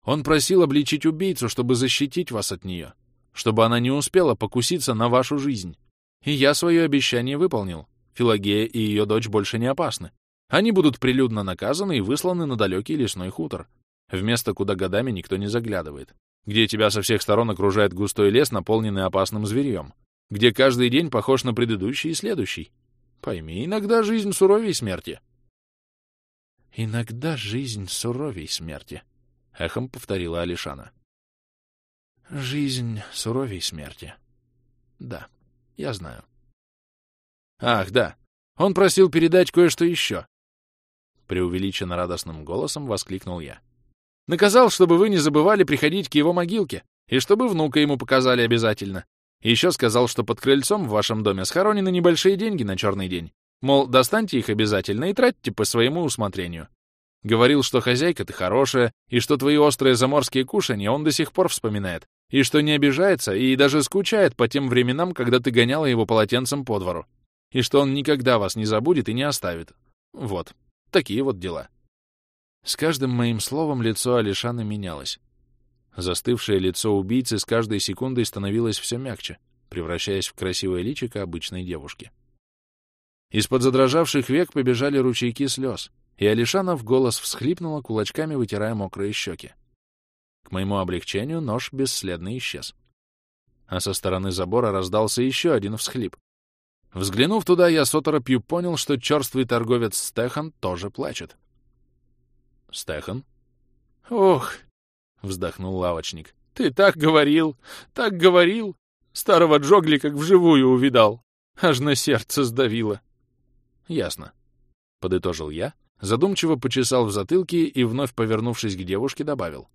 Он просил обличить убийцу, чтобы защитить вас от нее, чтобы она не успела покуситься на вашу жизнь. И я свое обещание выполнил. Филагея и ее дочь больше не опасны. Они будут прилюдно наказаны и высланы на далекий лесной хутор, в место, куда годами никто не заглядывает где тебя со всех сторон окружает густой лес, наполненный опасным зверьем, где каждый день похож на предыдущий и следующий. Пойми, иногда жизнь суровей смерти. «Иногда жизнь суровей смерти», — эхом повторила Алишана. «Жизнь суровей смерти. Да, я знаю». «Ах, да, он просил передать кое-что еще», — преувеличенно радостным голосом воскликнул я. Наказал, чтобы вы не забывали приходить к его могилке, и чтобы внука ему показали обязательно. Еще сказал, что под крыльцом в вашем доме схоронены небольшие деньги на черный день. Мол, достаньте их обязательно и тратьте по своему усмотрению. Говорил, что хозяйка ты хорошая, и что твои острые заморские кушанья он до сих пор вспоминает, и что не обижается и даже скучает по тем временам, когда ты гоняла его полотенцем по двору, и что он никогда вас не забудет и не оставит. Вот, такие вот дела. С каждым моим словом лицо Алишаны менялось. Застывшее лицо убийцы с каждой секундой становилось все мягче, превращаясь в красивое личико обычной девушки. Из-под задрожавших век побежали ручейки слез, и Алишана в голос всхлипнула, кулачками вытирая мокрые щеки. К моему облегчению нож бесследно исчез. А со стороны забора раздался еще один всхлип. Взглянув туда, я с оторопью понял, что черствый торговец Стехан тоже плачет. «Стехан?» «Ох!» — вздохнул лавочник. «Ты так говорил, так говорил! Старого Джогли как вживую увидал. Аж на сердце сдавило». «Ясно», — подытожил я, задумчиво почесал в затылке и, вновь повернувшись к девушке, добавил.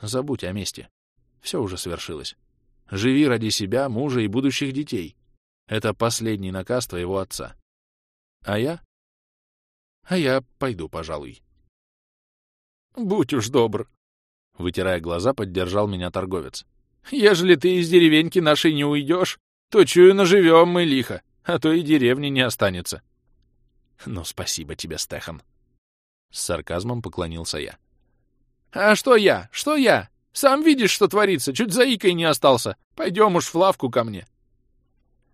«Забудь о месте. Все уже свершилось. Живи ради себя, мужа и будущих детей. Это последний наказ твоего отца. А я? А я пойду, пожалуй». «Будь уж добр», — вытирая глаза, поддержал меня торговец. «Ежели ты из деревеньки нашей не уйдешь, то, чую, наживем мы лихо, а то и деревни не останется». «Ну, спасибо тебе, Стехан». С сарказмом поклонился я. «А что я? Что я? Сам видишь, что творится, чуть заикой не остался. Пойдем уж в лавку ко мне».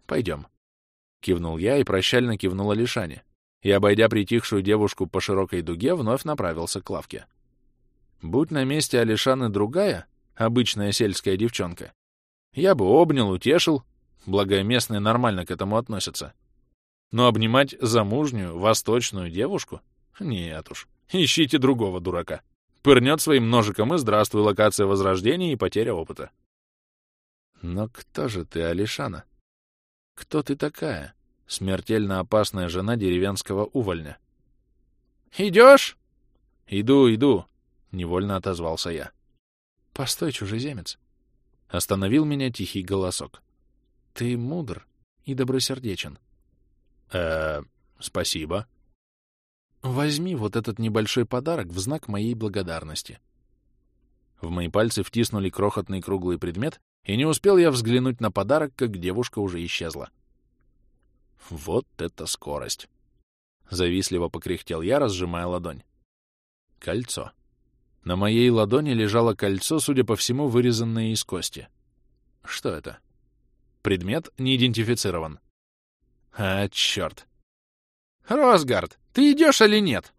«Пойдем», — кивнул я и прощально кивнул Алишане, и, обойдя притихшую девушку по широкой дуге, вновь направился к лавке. Будь на месте Алишаны другая, обычная сельская девчонка, я бы обнял, утешил, благо местные нормально к этому относятся. Но обнимать замужнюю, восточную девушку? Нет уж, ищите другого дурака. Пырнет своим ножиком и здравствуй, локация возрождения и потеря опыта. Но кто же ты, Алишана? Кто ты такая, смертельно опасная жена деревенского увольня? «Идешь?» «Иду, иду», — невольно отозвался я. «Постой, чужеземец!» — остановил меня тихий голосок. «Ты мудр и добросердечен». «Э-э, спасибо». «Возьми вот этот небольшой подарок в знак моей благодарности». В мои пальцы втиснули крохотный круглый предмет, и не успел я взглянуть на подарок, как девушка уже исчезла. «Вот это скорость!» Завистливо покряхтел я, разжимая ладонь. Кольцо. На моей ладони лежало кольцо, судя по всему, вырезанное из кости. Что это? Предмет не идентифицирован. А, черт. «Росгард, ты идешь или нет?»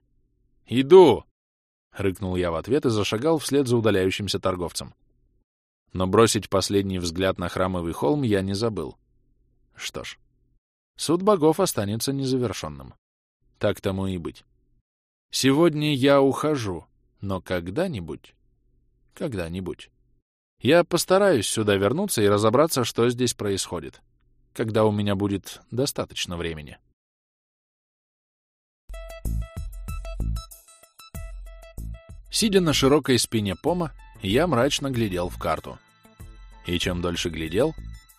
«Иду!» — рыкнул я в ответ и зашагал вслед за удаляющимся торговцем. Но бросить последний взгляд на храмовый холм я не забыл. Что ж, суд богов останется незавершенным. Так тому и быть. Сегодня я ухожу, но когда-нибудь, когда-нибудь, я постараюсь сюда вернуться и разобраться, что здесь происходит, когда у меня будет достаточно времени. Сидя на широкой спине пома, я мрачно глядел в карту. И чем дольше глядел,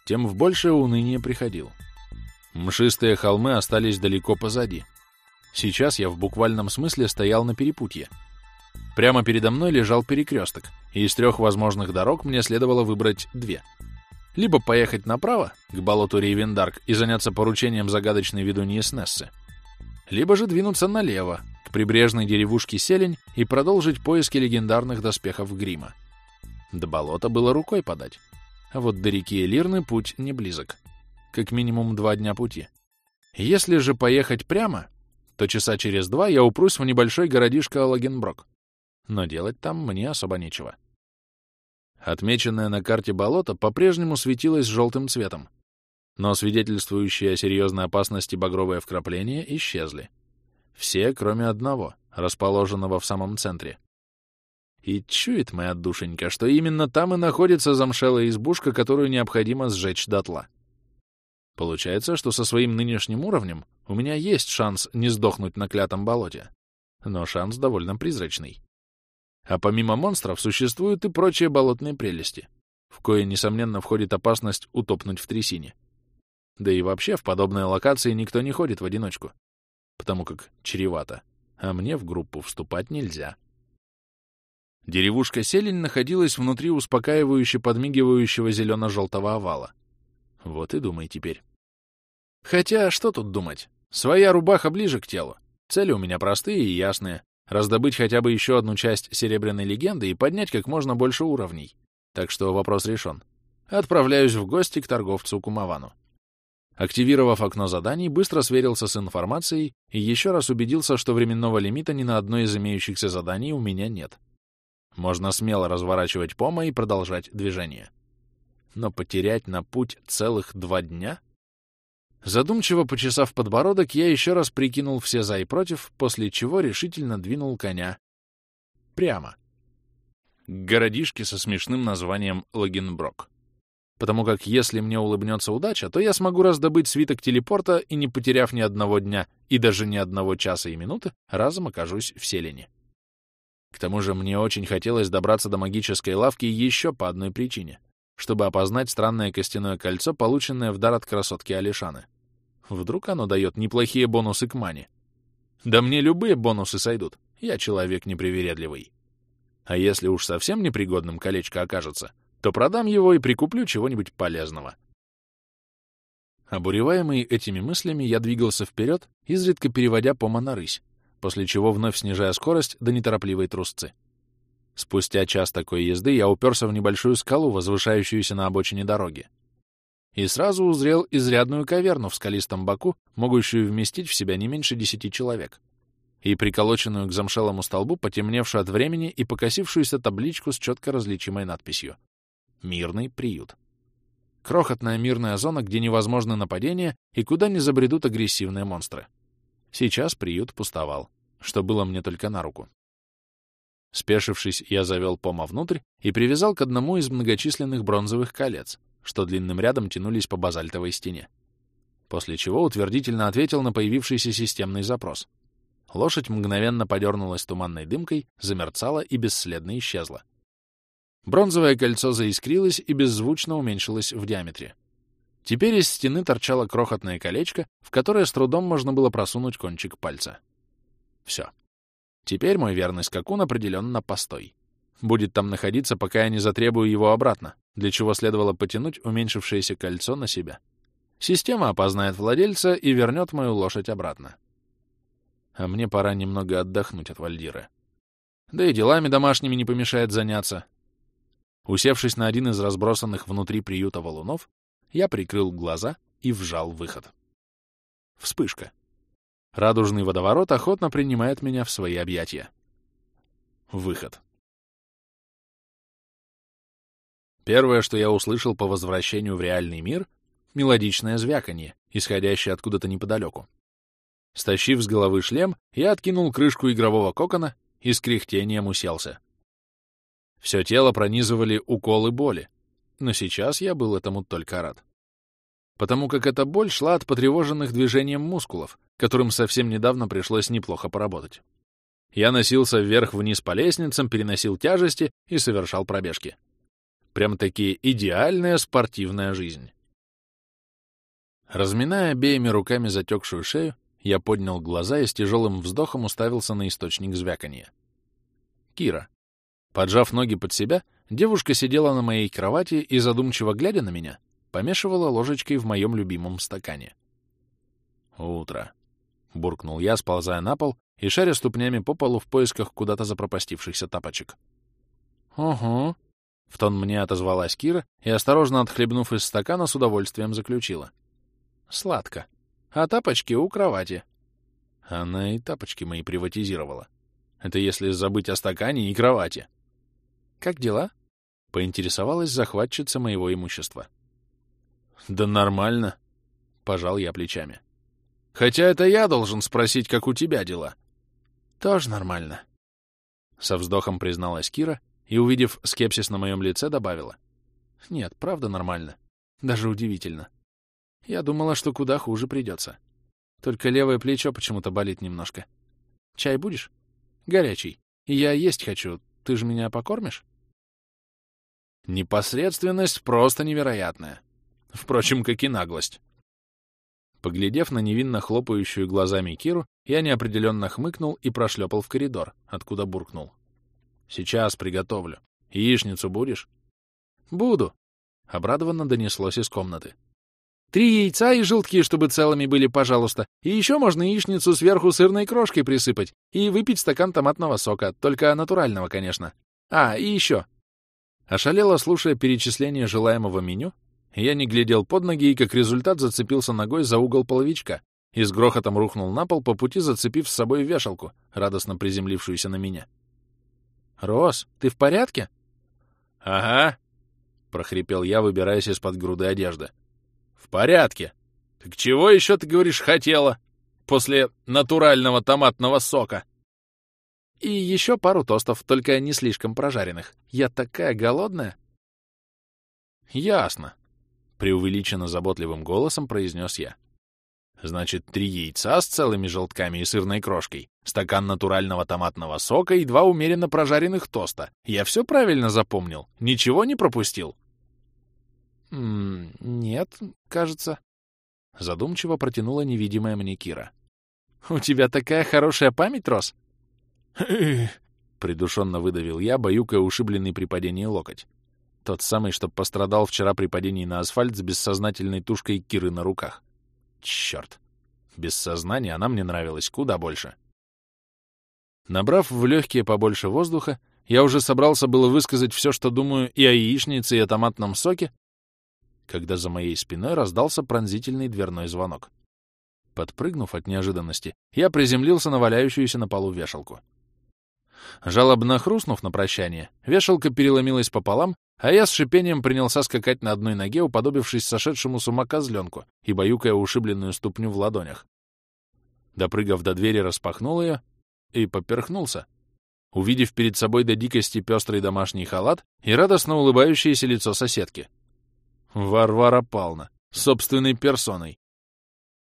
тем в большее уныние приходил. Мшистые холмы остались далеко позади. Сейчас я в буквальном смысле стоял на перепутье — Прямо передо мной лежал перекресток, и из трех возможных дорог мне следовало выбрать две. Либо поехать направо, к болоту Рейвендарк, и заняться поручением загадочной ведуньи Снессы, либо же двинуться налево, к прибрежной деревушке Селень и продолжить поиски легендарных доспехов Грима. До болота было рукой подать. А вот до реки Элирны путь не близок. Как минимум два дня пути. Если же поехать прямо, то часа через два я упрусь в небольшой городишко Лагенброк но делать там мне особо нечего. Отмеченное на карте болото по-прежнему светилось желтым цветом, но свидетельствующие о серьезной опасности багровые вкрапления исчезли. Все, кроме одного, расположенного в самом центре. И чует моя душенька, что именно там и находится замшелая избушка, которую необходимо сжечь дотла. Получается, что со своим нынешним уровнем у меня есть шанс не сдохнуть на клятом болоте. Но шанс довольно призрачный. А помимо монстров существуют и прочие болотные прелести, в кое, несомненно, входит опасность утопнуть в трясине. Да и вообще в подобные локации никто не ходит в одиночку, потому как чревато, а мне в группу вступать нельзя. Деревушка Селень находилась внутри успокаивающе подмигивающего зелено-желтого овала. Вот и думай теперь. Хотя, что тут думать? Своя рубаха ближе к телу. Цели у меня простые и ясные раздобыть хотя бы еще одну часть Серебряной легенды и поднять как можно больше уровней. Так что вопрос решен. Отправляюсь в гости к торговцу Кумавану. Активировав окно заданий, быстро сверился с информацией и еще раз убедился, что временного лимита ни на одно из имеющихся заданий у меня нет. Можно смело разворачивать пома и продолжать движение. Но потерять на путь целых два дня? Задумчиво почесав подбородок, я еще раз прикинул все за и против, после чего решительно двинул коня прямо. К городишке со смешным названием Лагенброк потому как если мне улыбнется удача, то я смогу раздобыть свиток телепорта и, не потеряв ни одного дня и даже ни одного часа и минуты, разом окажусь в селине. К тому же мне очень хотелось добраться до магической лавки еще по одной причине, чтобы опознать странное костяное кольцо, полученное в дар от красотки Алишаны. Вдруг оно дает неплохие бонусы к мане. Да мне любые бонусы сойдут, я человек непривередливый. А если уж совсем непригодным колечко окажется, то продам его и прикуплю чего-нибудь полезного. Обуреваемый этими мыслями, я двигался вперед, изредка переводя пома на рысь, после чего вновь снижая скорость до неторопливой трусцы. Спустя час такой езды я уперся в небольшую скалу, возвышающуюся на обочине дороги. И сразу узрел изрядную каверну в скалистом боку, могущую вместить в себя не меньше десяти человек, и приколоченную к замшелому столбу, потемневшую от времени и покосившуюся табличку с четко различимой надписью Мирный приют. Крохотная мирная зона, где невозможно нападение и куда не забредут агрессивные монстры. Сейчас приют пустовал, что было мне только на руку. Спешившись, я завел Пома внутрь и привязал к одному из многочисленных бронзовых колец, что длинным рядом тянулись по базальтовой стене. После чего утвердительно ответил на появившийся системный запрос. Лошадь мгновенно подернулась туманной дымкой, замерцала и бесследно исчезла. Бронзовое кольцо заискрилось и беззвучно уменьшилось в диаметре. Теперь из стены торчало крохотное колечко, в которое с трудом можно было просунуть кончик пальца. Все. Теперь мой верный скакун определенно постой. Будет там находиться, пока я не затребую его обратно, для чего следовало потянуть уменьшившееся кольцо на себя. Система опознает владельца и вернет мою лошадь обратно. А мне пора немного отдохнуть от Вальдиры. Да и делами домашними не помешает заняться. Усевшись на один из разбросанных внутри приюта валунов, я прикрыл глаза и вжал выход. Вспышка. Радужный водоворот охотно принимает меня в свои объятия. Выход. Первое, что я услышал по возвращению в реальный мир — мелодичное звяканье, исходящее откуда-то неподалеку. Стащив с головы шлем, я откинул крышку игрового кокона и с кряхтением уселся. Все тело пронизывали уколы боли, но сейчас я был этому только рад. Потому как эта боль шла от потревоженных движением мускулов, которым совсем недавно пришлось неплохо поработать. Я носился вверх-вниз по лестницам, переносил тяжести и совершал пробежки. Прям-таки идеальная спортивная жизнь. Разминая обеими руками затекшую шею, я поднял глаза и с тяжелым вздохом уставился на источник звяканья. Кира. Поджав ноги под себя, девушка сидела на моей кровати и, задумчиво глядя на меня, помешивала ложечкой в моем любимом стакане. «Утро», — буркнул я, сползая на пол и шаря ступнями по полу в поисках куда-то запропастившихся тапочек. «Угу», — в тон мне отозвалась Кира и, осторожно отхлебнув из стакана, с удовольствием заключила. «Сладко. А тапочки у кровати». Она и тапочки мои приватизировала. Это если забыть о стакане и кровати. «Как дела?» — поинтересовалась захватчица моего имущества. «Да нормально», — пожал я плечами. «Хотя это я должен спросить, как у тебя дела». «Тоже нормально», — со вздохом призналась Кира и, увидев скепсис на моем лице, добавила. «Нет, правда нормально. Даже удивительно. Я думала, что куда хуже придется. Только левое плечо почему-то болит немножко. Чай будешь? Горячий. Я есть хочу. Ты же меня покормишь?» Непосредственность просто невероятная. Впрочем, как и наглость. Поглядев на невинно хлопающую глазами Киру, я неопределенно хмыкнул и прошлепал в коридор, откуда буркнул. «Сейчас приготовлю. Яичницу будешь?» «Буду», — обрадованно донеслось из комнаты. «Три яйца и желтки, чтобы целыми были, пожалуйста. И еще можно яичницу сверху сырной крошкой присыпать и выпить стакан томатного сока, только натурального, конечно. А, и еще. Ошалело, слушая перечисление желаемого меню, Я не глядел под ноги и, как результат, зацепился ногой за угол половичка и с грохотом рухнул на пол, по пути зацепив с собой вешалку, радостно приземлившуюся на меня. «Рос, ты в порядке?» «Ага», — прохрипел я, выбираясь из-под груды одежды. «В порядке. Так чего еще, ты говоришь, хотела? После натурального томатного сока?» «И еще пару тостов, только не слишком прожаренных. Я такая голодная!» «Ясно», — преувеличенно заботливым голосом произнес я. Значит, три яйца с целыми желтками и сырной крошкой, стакан натурального томатного сока и два умеренно прожаренных тоста. Я все правильно запомнил? Ничего не пропустил? М нет, кажется. Задумчиво протянула невидимая мне Кира. У тебя такая хорошая память, Рос? Придушенно выдавил я, баюкая ушибленный при падении локоть. Тот самый, что пострадал вчера при падении на асфальт с бессознательной тушкой Киры на руках. Черт. Без сознания она мне нравилась куда больше. Набрав в легкие побольше воздуха, я уже собрался было высказать все, что думаю и о яичнице, и о томатном соке, когда за моей спиной раздался пронзительный дверной звонок. Подпрыгнув от неожиданности, я приземлился на валяющуюся на полу вешалку. Жалобно хрустнув на прощание, вешалка переломилась пополам, а я с шипением принялся скакать на одной ноге, уподобившись сошедшему с ума козленку и баюкая ушибленную ступню в ладонях. Допрыгав до двери, распахнул ее и поперхнулся, увидев перед собой до дикости пестрый домашний халат и радостно улыбающееся лицо соседки. Варвара Павловна, собственной персоной.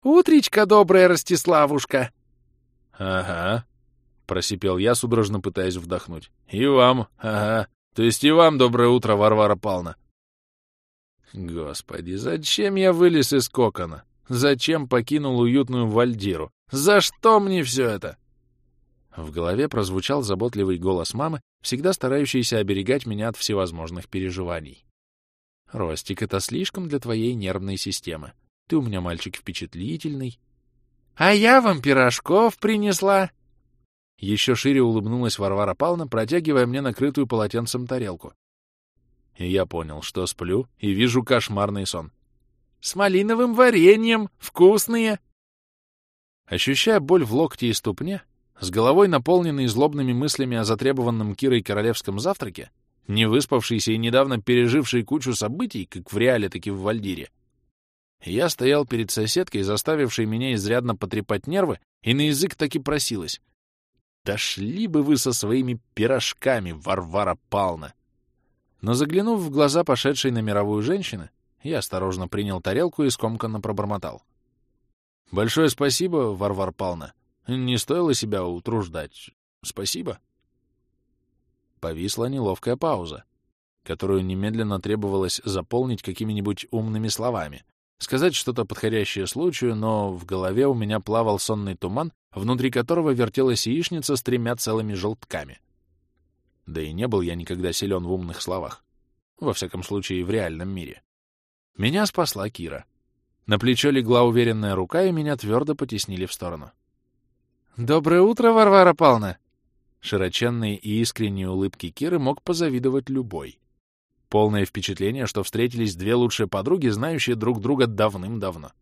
«Утречка добрая, Ростиславушка!» «Ага», — просипел я, судорожно пытаясь вдохнуть. «И вам, ага. То есть и вам доброе утро, Варвара Павловна. Господи, зачем я вылез из кокона? Зачем покинул уютную вальдиру? За что мне все это? В голове прозвучал заботливый голос мамы, всегда старающийся оберегать меня от всевозможных переживаний. «Ростик, это слишком для твоей нервной системы. Ты у меня мальчик впечатлительный». «А я вам пирожков принесла!» Еще шире улыбнулась Варвара Павловна, протягивая мне накрытую полотенцем тарелку. И я понял, что сплю и вижу кошмарный сон. «С малиновым вареньем! Вкусные!» Ощущая боль в локте и ступне, с головой наполненной злобными мыслями о затребованном Кирой королевском завтраке, не выспавшийся и недавно переживший кучу событий, как в реале, так и в Вальдире, я стоял перед соседкой, заставившей меня изрядно потрепать нервы, и на язык так и просилось. Дошли бы вы со своими пирожками, Варвара Пална! Но заглянув в глаза пошедшей на мировую женщины, я осторожно принял тарелку и скомканно пробормотал. «Большое спасибо, Варвар Пална. Не стоило себя утруждать. Спасибо». Повисла неловкая пауза, которую немедленно требовалось заполнить какими-нибудь умными словами, сказать что-то подходящее случаю, но в голове у меня плавал сонный туман, внутри которого вертелась яичница с тремя целыми желтками. Да и не был я никогда силен в умных словах. Во всяком случае, в реальном мире. Меня спасла Кира. На плечо легла уверенная рука, и меня твердо потеснили в сторону. «Доброе утро, Варвара Павловна!» Широченные и искренние улыбки Киры мог позавидовать любой. Полное впечатление, что встретились две лучшие подруги, знающие друг друга давным-давно.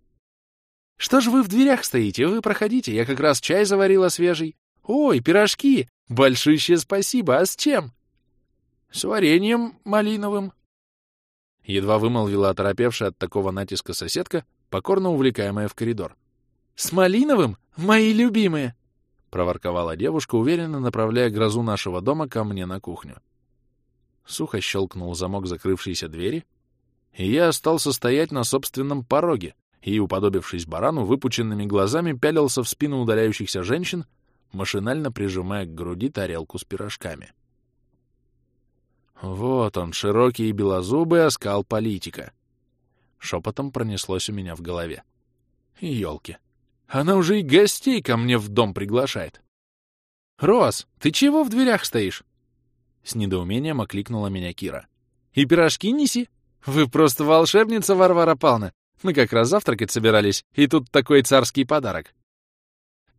«Что ж вы в дверях стоите? Вы проходите, я как раз чай заварила свежий. Ой, пирожки! Большущее спасибо! А с чем?» «С вареньем малиновым». Едва вымолвила оторопевшая от такого натиска соседка, покорно увлекаемая в коридор. «С малиновым? Мои любимые!» — проворковала девушка, уверенно направляя грозу нашего дома ко мне на кухню. Сухо щелкнул замок закрывшейся двери, и я остался стоять на собственном пороге и, уподобившись барану, выпученными глазами пялился в спину удаляющихся женщин, машинально прижимая к груди тарелку с пирожками. Вот он, широкий и белозубый оскал политика. Шепотом пронеслось у меня в голове. Ёлки, она уже и гостей ко мне в дом приглашает. «Рос, ты чего в дверях стоишь?» С недоумением окликнула меня Кира. «И пирожки неси? Вы просто волшебница, Варвара Павловна. Мы как раз завтракать собирались, и тут такой царский подарок».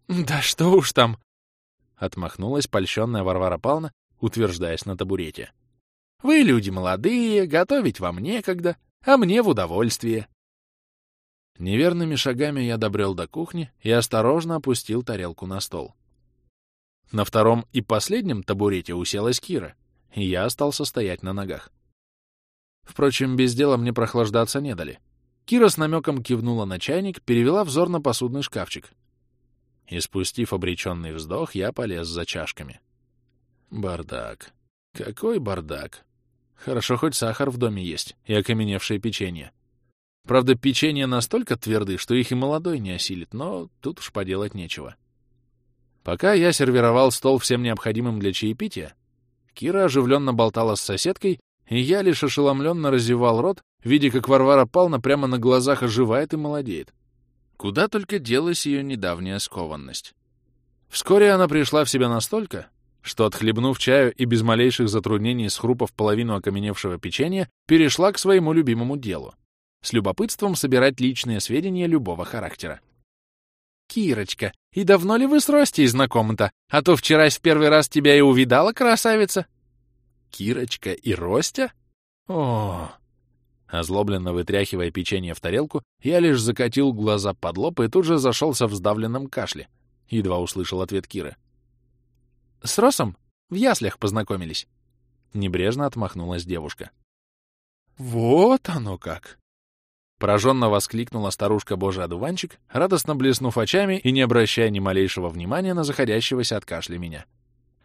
«Да что уж там!» — отмахнулась польщенная Варвара Павловна, утверждаясь на табурете. «Вы люди молодые, готовить вам некогда, а мне в удовольствие. Неверными шагами я добрел до кухни и осторожно опустил тарелку на стол. На втором и последнем табурете уселась Кира, и я остался стоять на ногах. Впрочем, без дела мне прохлаждаться не дали. Кира с намеком кивнула на чайник, перевела взор на посудный шкафчик. И спустив обреченный вздох, я полез за чашками. Бардак. Какой бардак. Хорошо, хоть сахар в доме есть и окаменевшее печенье. Правда, печенье настолько тверды, что их и молодой не осилит, но тут уж поделать нечего. Пока я сервировал стол всем необходимым для чаепития, Кира оживленно болтала с соседкой, и я лишь ошеломленно разевал рот, видя, как Варвара Павловна прямо на глазах оживает и молодеет. Куда только делась ее недавняя скованность. Вскоре она пришла в себя настолько, что, отхлебнув чаю и без малейших затруднений схрупав половину окаменевшего печенья, перешла к своему любимому делу — с любопытством собирать личные сведения любого характера. «Кирочка, и давно ли вы с Ростей знакомы-то? А то вчера в первый раз тебя и увидала, красавица!» «Кирочка и Ростя? О, Озлобленно вытряхивая печенье в тарелку, я лишь закатил глаза под лоб и тут же зашелся в сдавленном кашле. Едва услышал ответ Киры. «С Росом в яслях познакомились». Небрежно отмахнулась девушка. «Вот оно как!» Пораженно воскликнула старушка Божий одуванчик, радостно блеснув очами и не обращая ни малейшего внимания на заходящегося от кашля меня.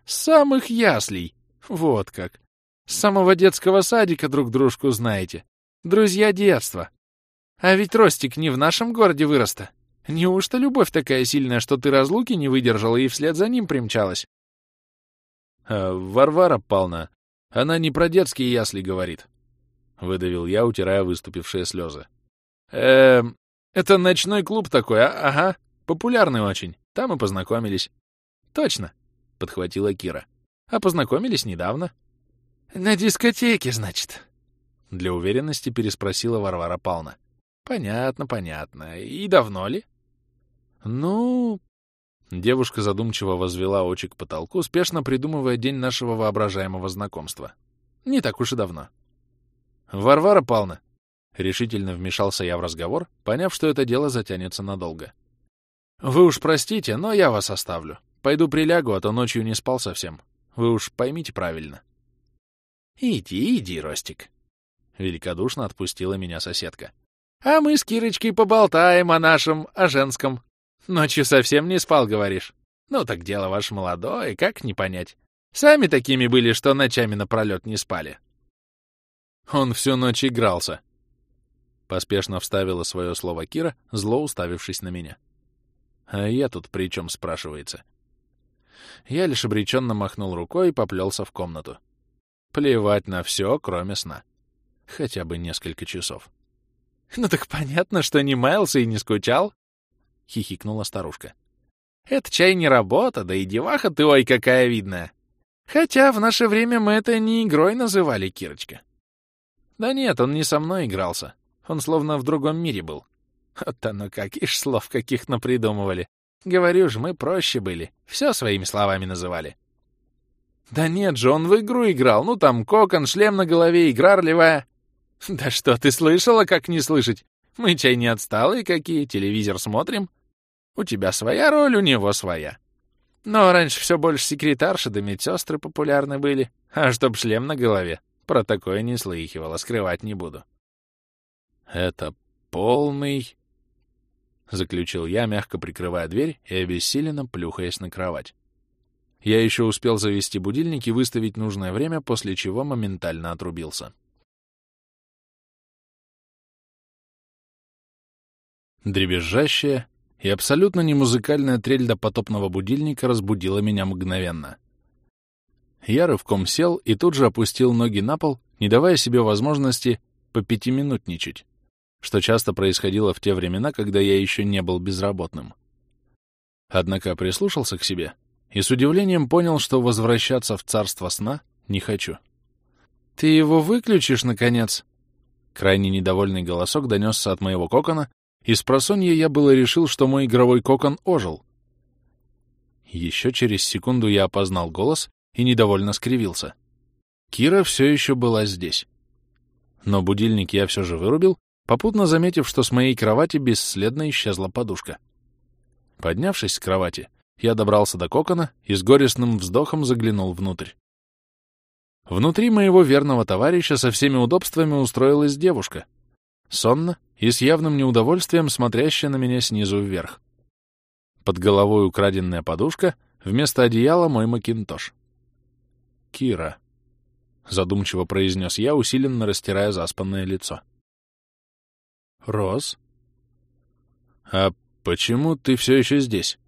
«С самых яслей! Вот как! С самого детского садика друг дружку знаете. Друзья детства. А ведь Ростик не в нашем городе вырос-то. Неужто любовь такая сильная, что ты разлуки не выдержала и вслед за ним примчалась? А Варвара Павловна, она не про детские ясли говорит. Выдавил я, утирая выступившие слезы. Эм, это ночной клуб такой, а? ага, популярный очень. Там и познакомились. Точно, подхватила Кира. А познакомились недавно. На дискотеке, значит. Для уверенности переспросила Варвара Павловна. Понятно, понятно. И давно ли? Ну, Девушка задумчиво возвела очи к потолку, спешно придумывая день нашего воображаемого знакомства. Не так уж и давно. «Варвара Павловна!» — решительно вмешался я в разговор, поняв, что это дело затянется надолго. «Вы уж простите, но я вас оставлю. Пойду прилягу, а то ночью не спал совсем. Вы уж поймите правильно». «Иди, иди, Ростик!» — великодушно отпустила меня соседка. «А мы с Кирочкой поболтаем о нашем, о женском. Ночью совсем не спал, говоришь? Ну так дело ваше молодое, как не понять. Сами такими были, что ночами напролет не спали. Он всю ночь игрался. Поспешно вставила свое слово Кира, зло уставившись на меня. А я тут при чем, спрашивается? Я лишь обреченно махнул рукой и поплелся в комнату. Плевать на все, кроме сна. Хотя бы несколько часов. Ну так понятно, что не маялся и не скучал. — хихикнула старушка. «Это чай не работа, да и деваха ты ой какая видная. Хотя в наше время мы это не игрой называли, Кирочка». «Да нет, он не со мной игрался. Он словно в другом мире был. Вот оно как, ишь слов каких напридумывали. Говорю же, мы проще были, все своими словами называли». «Да нет же, он в игру играл. Ну там кокон, шлем на голове, игра ролевая». «Да что, ты слышала, как не слышать? Мы чай не отсталые какие, телевизор смотрим. У тебя своя роль, у него своя. Но раньше все больше секретарши да медсестры популярны были. А чтоб шлем на голове, про такое не слыхивала, скрывать не буду. Это полный... Заключил я, мягко прикрывая дверь и обессиленно плюхаясь на кровать. Я еще успел завести будильник и выставить нужное время, после чего моментально отрубился. Дребезжащая и абсолютно не музыкальная трель до потопного будильника разбудила меня мгновенно. Я рывком сел и тут же опустил ноги на пол, не давая себе возможности попятиминутничать, что часто происходило в те времена, когда я еще не был безработным. Однако прислушался к себе и с удивлением понял, что возвращаться в царство сна не хочу. «Ты его выключишь, наконец?» Крайне недовольный голосок донесся от моего кокона, и с просонья я было решил, что мой игровой кокон ожил. Еще через секунду я опознал голос и недовольно скривился. Кира все еще была здесь. Но будильник я все же вырубил, попутно заметив, что с моей кровати бесследно исчезла подушка. Поднявшись с кровати, я добрался до кокона и с горестным вздохом заглянул внутрь. Внутри моего верного товарища со всеми удобствами устроилась девушка, сонно и с явным неудовольствием смотрящая на меня снизу вверх. Под головой украденная подушка, вместо одеяла мой макинтош. «Кира», — задумчиво произнес я, усиленно растирая заспанное лицо. «Роз?» «А почему ты все еще здесь?»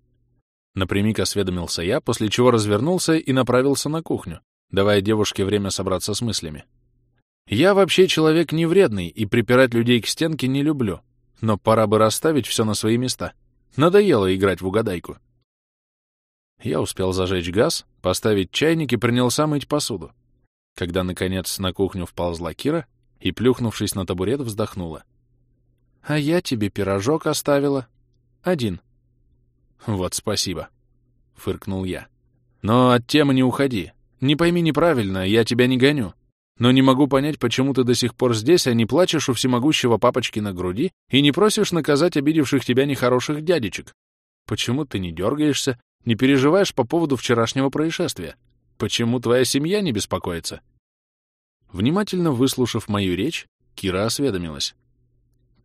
Напрямик осведомился я, после чего развернулся и направился на кухню, давая девушке время собраться с мыслями. Я вообще человек невредный и припирать людей к стенке не люблю, но пора бы расставить все на свои места. Надоело играть в угадайку. Я успел зажечь газ, поставить чайник и принялся мыть посуду. Когда, наконец, на кухню вползла Кира и, плюхнувшись на табурет, вздохнула. «А я тебе пирожок оставила. Один». «Вот спасибо», — фыркнул я. «Но от темы не уходи. Не пойми неправильно, я тебя не гоню. Но не могу понять, почему ты до сих пор здесь, а не плачешь у всемогущего папочки на груди и не просишь наказать обидевших тебя нехороших дядечек. Почему ты не дергаешься, не переживаешь по поводу вчерашнего происшествия? Почему твоя семья не беспокоится?» Внимательно выслушав мою речь, Кира осведомилась.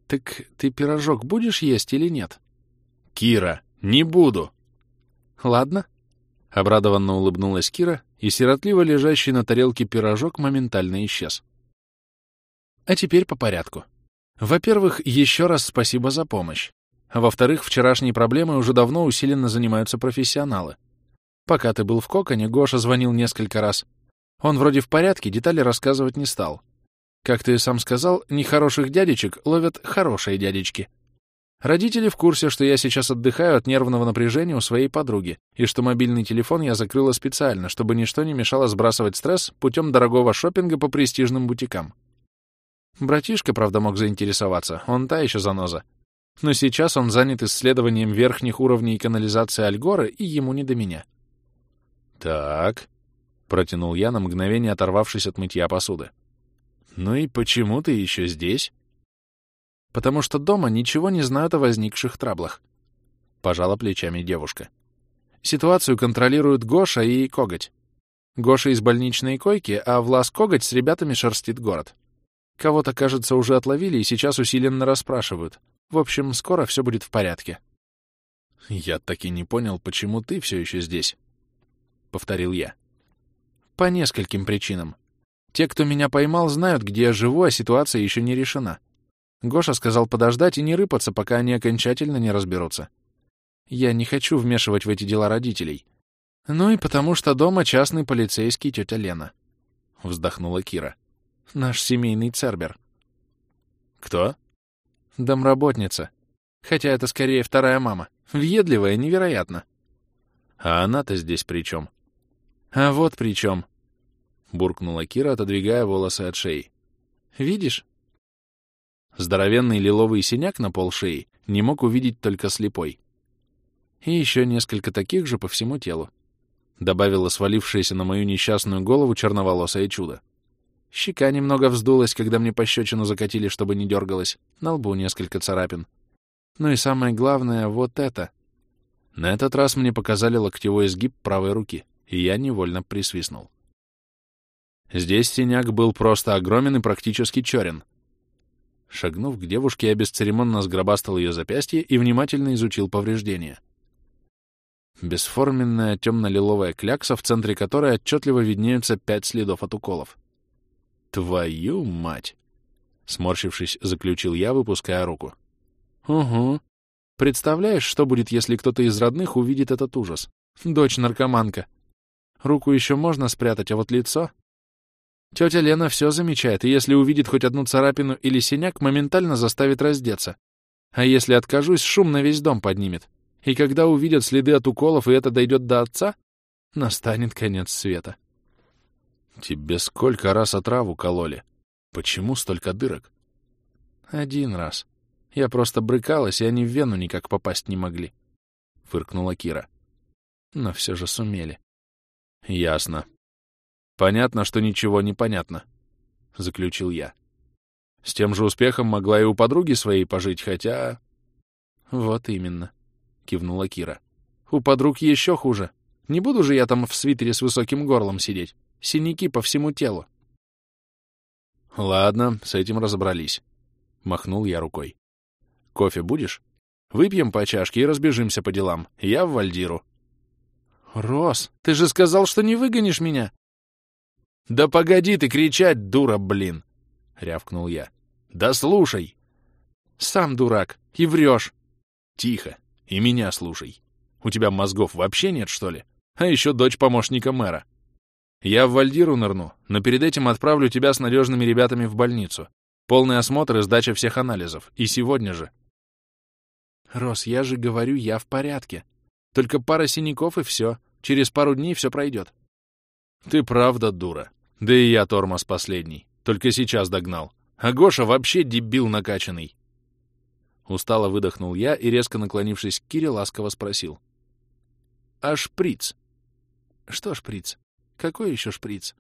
«Так ты пирожок будешь есть или нет?» «Кира, не буду!» «Ладно». Обрадованно улыбнулась Кира, и сиротливо лежащий на тарелке пирожок моментально исчез. А теперь по порядку. Во-первых, еще раз спасибо за помощь. Во-вторых, вчерашней проблемой уже давно усиленно занимаются профессионалы. Пока ты был в коконе, Гоша звонил несколько раз. Он вроде в порядке, детали рассказывать не стал. Как ты сам сказал, нехороших дядечек ловят хорошие дядечки. Родители в курсе, что я сейчас отдыхаю от нервного напряжения у своей подруги, и что мобильный телефон я закрыла специально, чтобы ничто не мешало сбрасывать стресс путем дорогого шопинга по престижным бутикам. Братишка, правда, мог заинтересоваться, он та еще заноза. Но сейчас он занят исследованием верхних уровней канализации Альгора, и ему не до меня. «Так», — протянул я на мгновение, оторвавшись от мытья посуды. «Ну и почему ты еще здесь?» потому что дома ничего не знают о возникших траблах. Пожала плечами девушка. Ситуацию контролируют Гоша и Коготь. Гоша из больничной койки, а Влас Коготь с ребятами шерстит город. Кого-то, кажется, уже отловили и сейчас усиленно расспрашивают. В общем, скоро все будет в порядке. «Я так и не понял, почему ты все еще здесь», — повторил я. «По нескольким причинам. Те, кто меня поймал, знают, где я живу, а ситуация еще не решена. Гоша сказал подождать и не рыпаться, пока они окончательно не разберутся. Я не хочу вмешивать в эти дела родителей. Ну и потому что дома частный полицейский тетя Лена. Вздохнула Кира. Наш семейный цербер. Кто? Домработница. Хотя это скорее вторая мама. Въедливая, невероятно. А она-то здесь при чем? А вот при чем. Буркнула Кира, отодвигая волосы от шеи. Видишь, Здоровенный лиловый синяк на полшеи не мог увидеть только слепой. И еще несколько таких же по всему телу. Добавила свалившееся на мою несчастную голову черноволосое чудо. Щека немного вздулась, когда мне пощечину закатили, чтобы не дергалась. На лбу несколько царапин. Ну и самое главное — вот это. На этот раз мне показали локтевой изгиб правой руки, и я невольно присвистнул. Здесь синяк был просто огромен и практически черен, Шагнув к девушке, я бесцеремонно сгробастал ее запястье и внимательно изучил повреждения. Бесформенная темно-лиловая клякса, в центре которой отчетливо виднеются пять следов от уколов. «Твою мать!» — сморщившись, заключил я, выпуская руку. «Угу. Представляешь, что будет, если кто-то из родных увидит этот ужас? Дочь наркоманка. Руку еще можно спрятать, а вот лицо...» Тетя Лена все замечает, и если увидит хоть одну царапину или синяк, моментально заставит раздеться. А если откажусь, шум на весь дом поднимет. И когда увидят следы от уколов, и это дойдет до отца, настанет конец света. Тебе сколько раз отраву кололи? Почему столько дырок? Один раз. Я просто брыкалась, и они в вену никак попасть не могли. Фыркнула Кира. Но все же сумели. Ясно. Понятно, что ничего не понятно, — заключил я. С тем же успехом могла и у подруги своей пожить, хотя... Вот именно, кивнула Кира. У подруг еще хуже. Не буду же я там в свитере с высоким горлом сидеть. Синяки по всему телу. Ладно, с этим разобрались. Махнул я рукой. Кофе будешь? Выпьем по чашке и разбежимся по делам. Я в Вальдиру. Рос, ты же сказал, что не выгонишь меня. Да погоди ты кричать, дура, блин! Рявкнул я. Да слушай! Сам дурак. И врешь. Тихо. И меня слушай. У тебя мозгов вообще нет, что ли? А еще дочь помощника мэра. Я в Вальдиру нырну, но перед этим отправлю тебя с надежными ребятами в больницу. Полный осмотр и сдача всех анализов. И сегодня же. Рос, я же говорю, я в порядке. Только пара синяков и все. Через пару дней все пройдет. Ты правда дура. Да и я тормоз последний. Только сейчас догнал. А Гоша вообще дебил накачанный. Устало выдохнул я и, резко наклонившись к Кире, ласково спросил. «А шприц?» «Что шприц? Какой еще шприц?»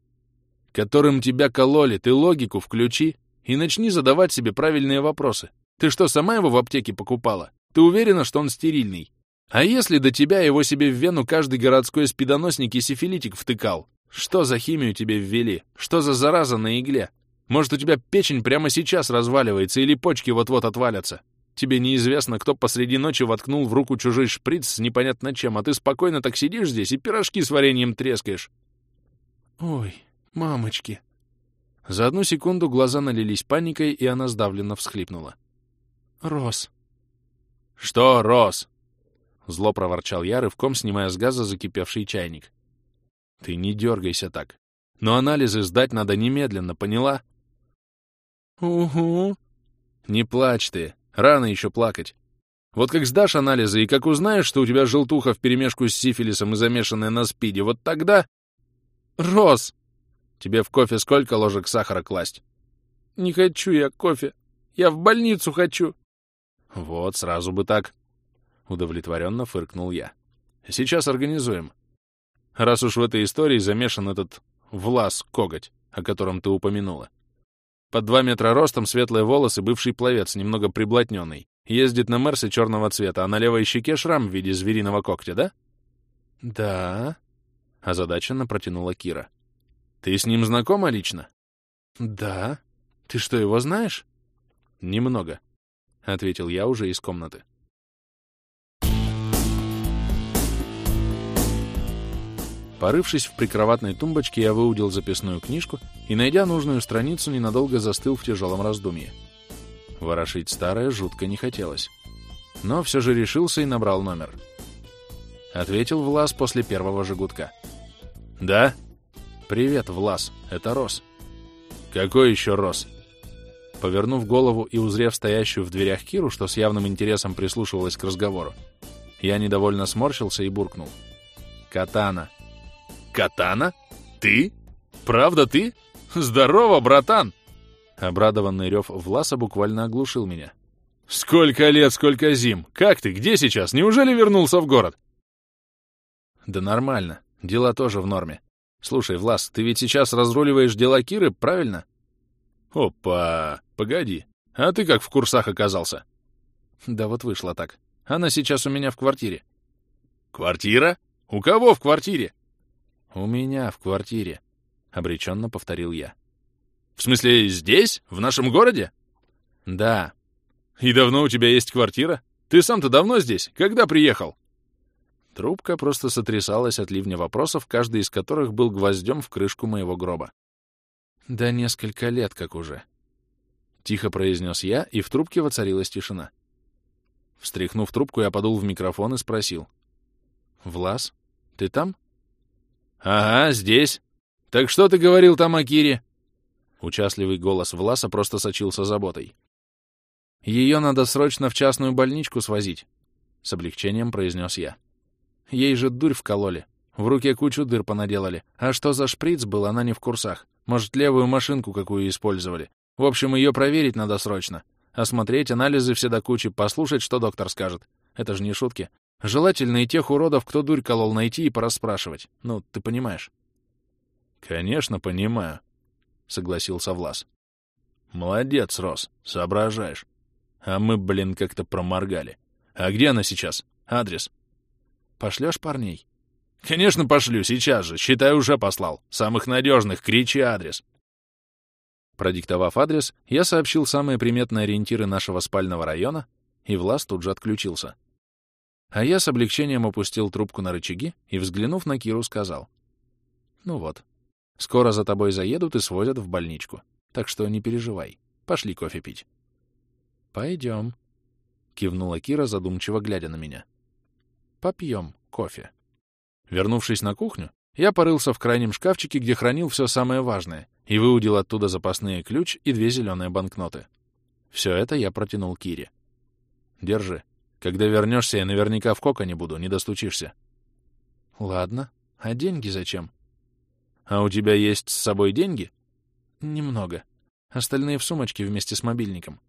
«Которым тебя кололи, ты логику включи и начни задавать себе правильные вопросы. Ты что, сама его в аптеке покупала? Ты уверена, что он стерильный? А если до тебя его себе в вену каждый городской спидоносник и сифилитик втыкал? Что за химию тебе ввели? Что за зараза на игле? Может, у тебя печень прямо сейчас разваливается или почки вот-вот отвалятся? Тебе неизвестно, кто посреди ночи воткнул в руку чужой шприц с непонятно чем, а ты спокойно так сидишь здесь и пирожки с вареньем трескаешь. Ой, мамочки. За одну секунду глаза налились паникой, и она сдавленно всхлипнула. Рос. Что, Рос? Зло проворчал я, рывком снимая с газа закипевший чайник. Ты не дергайся так. Но анализы сдать надо немедленно, поняла? Угу. Не плачь ты. Рано еще плакать. Вот как сдашь анализы и как узнаешь, что у тебя желтуха вперемешку с сифилисом и замешанная на спиде, вот тогда... Рос! Тебе в кофе сколько ложек сахара класть? Не хочу я кофе. Я в больницу хочу. Вот, сразу бы так. Удовлетворенно фыркнул я. Сейчас организуем. Раз уж в этой истории замешан этот Влас-коготь, о котором ты упомянула. Под два метра ростом, светлые волосы, бывший пловец, немного приблотненный. Ездит на Мерсе черного цвета, а на левой щеке шрам в виде звериного когтя, да? Да. Озадаченно протянула Кира. Ты с ним знакома лично? Да. Ты что, его знаешь? Немного, — ответил я уже из комнаты. Порывшись в прикроватной тумбочке, я выудил записную книжку и, найдя нужную страницу, ненадолго застыл в тяжелом раздумье. Ворошить старое жутко не хотелось. Но все же решился и набрал номер. Ответил Влас после первого жигутка. «Да?» «Привет, Влас, это Рос». «Какой еще Рос?» Повернув голову и узрев стоящую в дверях Киру, что с явным интересом прислушивалась к разговору, я недовольно сморщился и буркнул. «Катана». «Катана? Ты? Правда ты? Здорово, братан!» Обрадованный рев Власа буквально оглушил меня. «Сколько лет, сколько зим! Как ты? Где сейчас? Неужели вернулся в город?» «Да нормально. Дела тоже в норме. Слушай, Влас, ты ведь сейчас разруливаешь дела Киры, правильно?» «Опа! Погоди. А ты как в курсах оказался?» «Да вот вышло так. Она сейчас у меня в квартире». «Квартира? У кого в квартире?» «У меня в квартире», — обреченно повторил я. «В смысле, здесь? В нашем городе?» «Да». «И давно у тебя есть квартира? Ты сам-то давно здесь? Когда приехал?» Трубка просто сотрясалась от ливня вопросов, каждый из которых был гвоздем в крышку моего гроба. «Да несколько лет как уже», — тихо произнес я, и в трубке воцарилась тишина. Встряхнув трубку, я подул в микрофон и спросил. «Влас, ты там?» «Ага, здесь. Так что ты говорил там о Кире?» Участливый голос Власа просто сочился заботой. «Ее надо срочно в частную больничку свозить», — с облегчением произнес я. «Ей же дурь вкололи. В руке кучу дыр понаделали. А что за шприц был, она не в курсах. Может, левую машинку какую использовали. В общем, ее проверить надо срочно. Осмотреть анализы все до кучи, послушать, что доктор скажет. Это же не шутки. Желательно и тех уродов, кто дурь колол, найти и порасспрашивать. Ну, ты понимаешь. Конечно, понимаю, согласился Влас. Молодец, Рос, соображаешь. А мы, блин, как-то проморгали. А где она сейчас? Адрес? Пошлешь парней? Конечно, пошлю, сейчас же. Считай, уже послал. Самых надежных, кричи адрес. Продиктовав адрес, я сообщил самые приметные ориентиры нашего спального района, и Влас тут же отключился. А я с облегчением опустил трубку на рычаги и, взглянув на Киру, сказал. «Ну вот, скоро за тобой заедут и свозят в больничку, так что не переживай. Пошли кофе пить». «Пойдем», — кивнула Кира, задумчиво глядя на меня. «Попьем кофе». Вернувшись на кухню, я порылся в крайнем шкафчике, где хранил все самое важное, и выудил оттуда запасные ключ и две зеленые банкноты. Все это я протянул Кире. «Держи. Когда вернешься, я наверняка в кока не буду, не достучишься». «Ладно. А деньги зачем?» «А у тебя есть с собой деньги?» «Немного. Остальные в сумочке вместе с мобильником».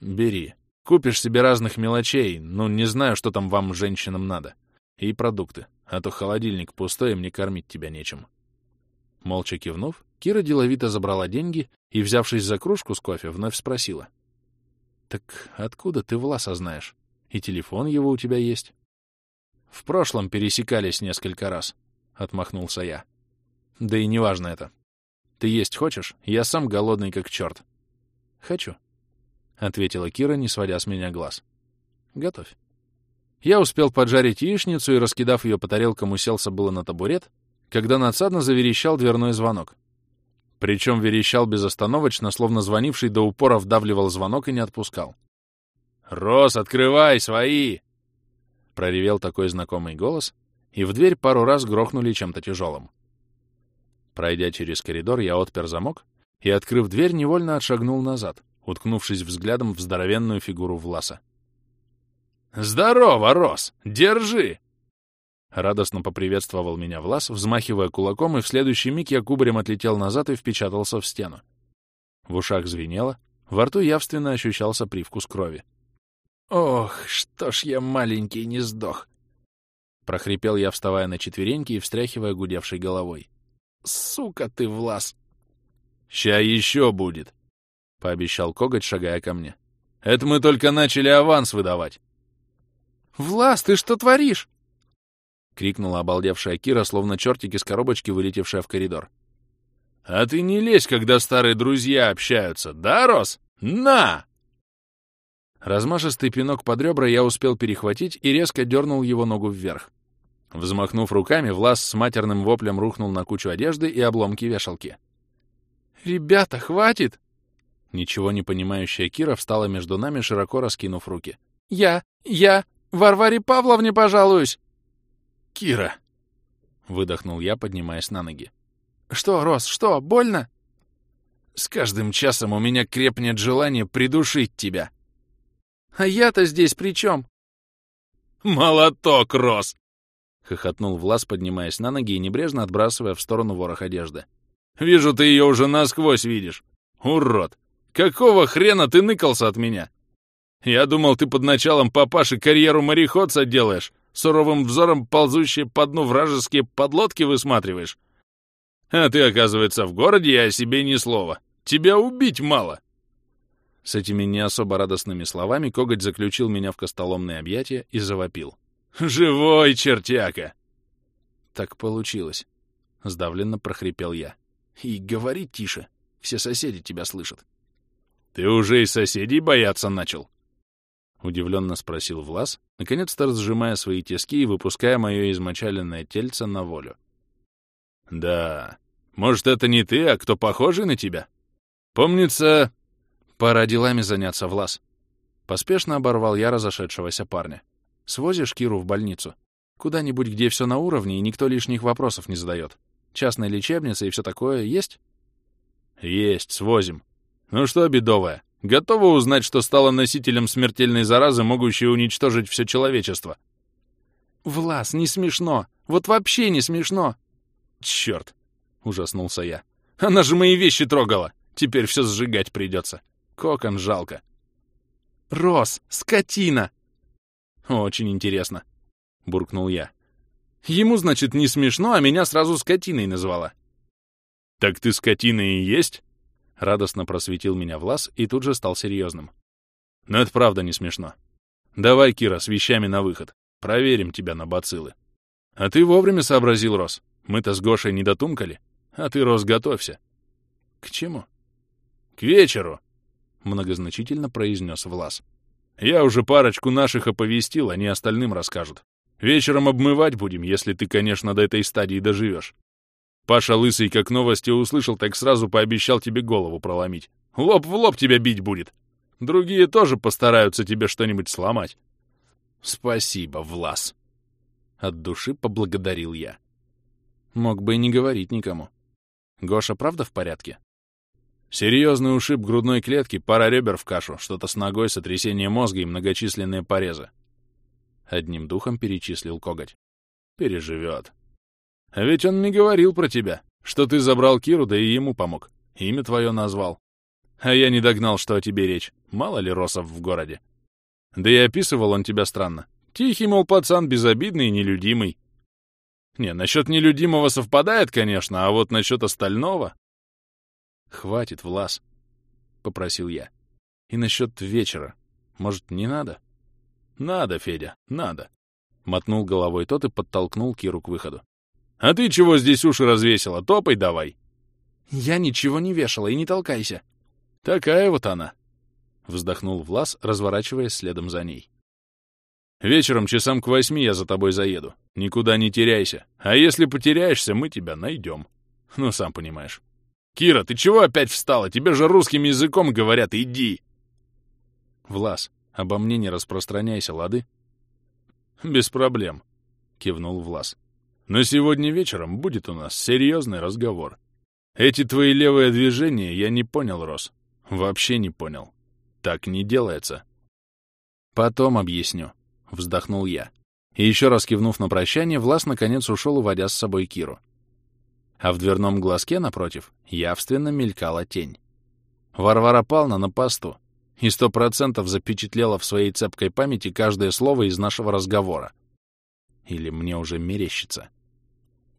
«Бери. Купишь себе разных мелочей, ну, не знаю, что там вам, женщинам, надо. И продукты, а то холодильник пустой, мне кормить тебя нечем». Молча кивнув, Кира деловито забрала деньги и, взявшись за кружку с кофе, вновь спросила. «Так откуда ты Власа знаешь? И телефон его у тебя есть?» «В прошлом пересекались несколько раз», — отмахнулся я. «Да и неважно это. Ты есть хочешь? Я сам голодный как черт». «Хочу», — ответила Кира, не сводя с меня глаз. «Готовь». Я успел поджарить яичницу и, раскидав ее по тарелкам, уселся было на табурет, когда надсадно заверещал дверной звонок. Причем верещал безостановочно, словно звонивший до упора вдавливал звонок и не отпускал. «Рос, открывай, свои!» Проревел такой знакомый голос, и в дверь пару раз грохнули чем-то тяжелым. Пройдя через коридор, я отпер замок и, открыв дверь, невольно отшагнул назад, уткнувшись взглядом в здоровенную фигуру Власа. «Здорово, Рос! Держи!» Радостно поприветствовал меня Влас, взмахивая кулаком, и в следующий миг я кубарем отлетел назад и впечатался в стену. В ушах звенело, во рту явственно ощущался привкус крови. «Ох, что ж я маленький не сдох!» Прохрипел я, вставая на четвереньки и встряхивая гудевшей головой. «Сука ты, Влас!» «Ща еще будет!» — пообещал коготь, шагая ко мне. «Это мы только начали аванс выдавать!» «Влас, ты что творишь?» — крикнула обалдевшая Кира, словно чертик из коробочки, вылетевшая в коридор. «А ты не лезь, когда старые друзья общаются, да, Рос? На!» Размашистый пинок под ребра я успел перехватить и резко дернул его ногу вверх. Взмахнув руками, Влас с матерным воплем рухнул на кучу одежды и обломки вешалки. «Ребята, хватит!» Ничего не понимающая Кира встала между нами, широко раскинув руки. «Я, я, Варваре Павловне пожалуюсь!» «Кира!» — выдохнул я, поднимаясь на ноги. «Что, Рос, что, больно?» «С каждым часом у меня крепнет желание придушить тебя». «А я-то здесь при чем?» «Молоток, Рос!» — хохотнул Влас, поднимаясь на ноги и небрежно отбрасывая в сторону ворох одежды. «Вижу, ты ее уже насквозь видишь. Урод! Какого хрена ты ныкался от меня? Я думал, ты под началом папаши карьеру мореходца делаешь, суровым взором ползущие по дну вражеские подлодки высматриваешь? А ты, оказывается, в городе и о себе ни слова. Тебя убить мало!» С этими не особо радостными словами коготь заключил меня в костоломные объятия и завопил. «Живой чертяка!» «Так получилось», — сдавленно прохрипел я. «И говори тише, все соседи тебя слышат». «Ты уже и соседей бояться начал?» Удивленно спросил Влас, наконец-то разжимая свои тиски и выпуская мое измочаленное тельце на волю. «Да, может, это не ты, а кто похожий на тебя? Помнится...» «Пора делами заняться, Влас». Поспешно оборвал я разошедшегося парня. «Свозишь Киру в больницу? Куда-нибудь, где все на уровне, и никто лишних вопросов не задает. Частная лечебница и все такое есть?» «Есть, свозим. Ну что, бедовая, Готова узнать, что стала носителем смертельной заразы, могущей уничтожить все человечество? «Влас, не смешно! Вот вообще не смешно!» «Черт!» — ужаснулся я. «Она же мои вещи трогала! Теперь все сжигать придется. Кокон жалко». «Рос, скотина!» «Очень интересно», — буркнул я. «Ему, значит, не смешно, а меня сразу скотиной назвала». «Так ты скотина и есть?» Радостно просветил меня Влас и тут же стал серьезным. Но это правда не смешно. Давай, Кира, с вещами на выход. Проверим тебя на бациллы. А ты вовремя сообразил, Рос. Мы-то с Гошей не дотумкали. А ты, Рос, готовься. К чему? К вечеру, многозначительно произнес Влас. Я уже парочку наших оповестил, они остальным расскажут. Вечером обмывать будем, если ты, конечно, до этой стадии доживешь. Паша Лысый, как новости услышал, так сразу пообещал тебе голову проломить. Лоб в лоб тебя бить будет. Другие тоже постараются тебе что-нибудь сломать. Спасибо, Влас. От души поблагодарил я. Мог бы и не говорить никому. Гоша правда в порядке? Серьезный ушиб грудной клетки, пара ребер в кашу, что-то с ногой, сотрясение мозга и многочисленные порезы. Одним духом перечислил коготь. Переживет. А ведь он не говорил про тебя, что ты забрал Киру, да и ему помог. Имя твое назвал. А я не догнал, что о тебе речь. Мало ли росов в городе. Да и описывал он тебя странно. Тихий, мол, пацан, безобидный и нелюдимый. Не, насчет нелюдимого совпадает, конечно, а вот насчет остального... Хватит, Влас, — попросил я. И насчет вечера. Может, не надо? Надо, Федя, надо. Мотнул головой тот и подтолкнул Киру к выходу. А ты чего здесь уши развесила? Топай давай. Я ничего не вешала, и не толкайся. Такая вот она. Вздохнул Влас, разворачиваясь следом за ней. Вечером часам к восьми я за тобой заеду. Никуда не теряйся. А если потеряешься, мы тебя найдем. Ну, сам понимаешь. Кира, ты чего опять встала? Тебе же русским языком говорят, иди. Влас, обо мне не распространяйся, лады? Без проблем, кивнул Влас. Но сегодня вечером будет у нас серьезный разговор. Эти твои левые движения я не понял, Рос. Вообще не понял. Так не делается. Потом объясню, вздохнул я. И еще раз кивнув на прощание, Влас наконец ушел, уводя с собой Киру. А в дверном глазке, напротив, явственно мелькала тень. Варвара Павловна на посту и сто процентов запечатлела в своей цепкой памяти каждое слово из нашего разговора. Или мне уже мерещится.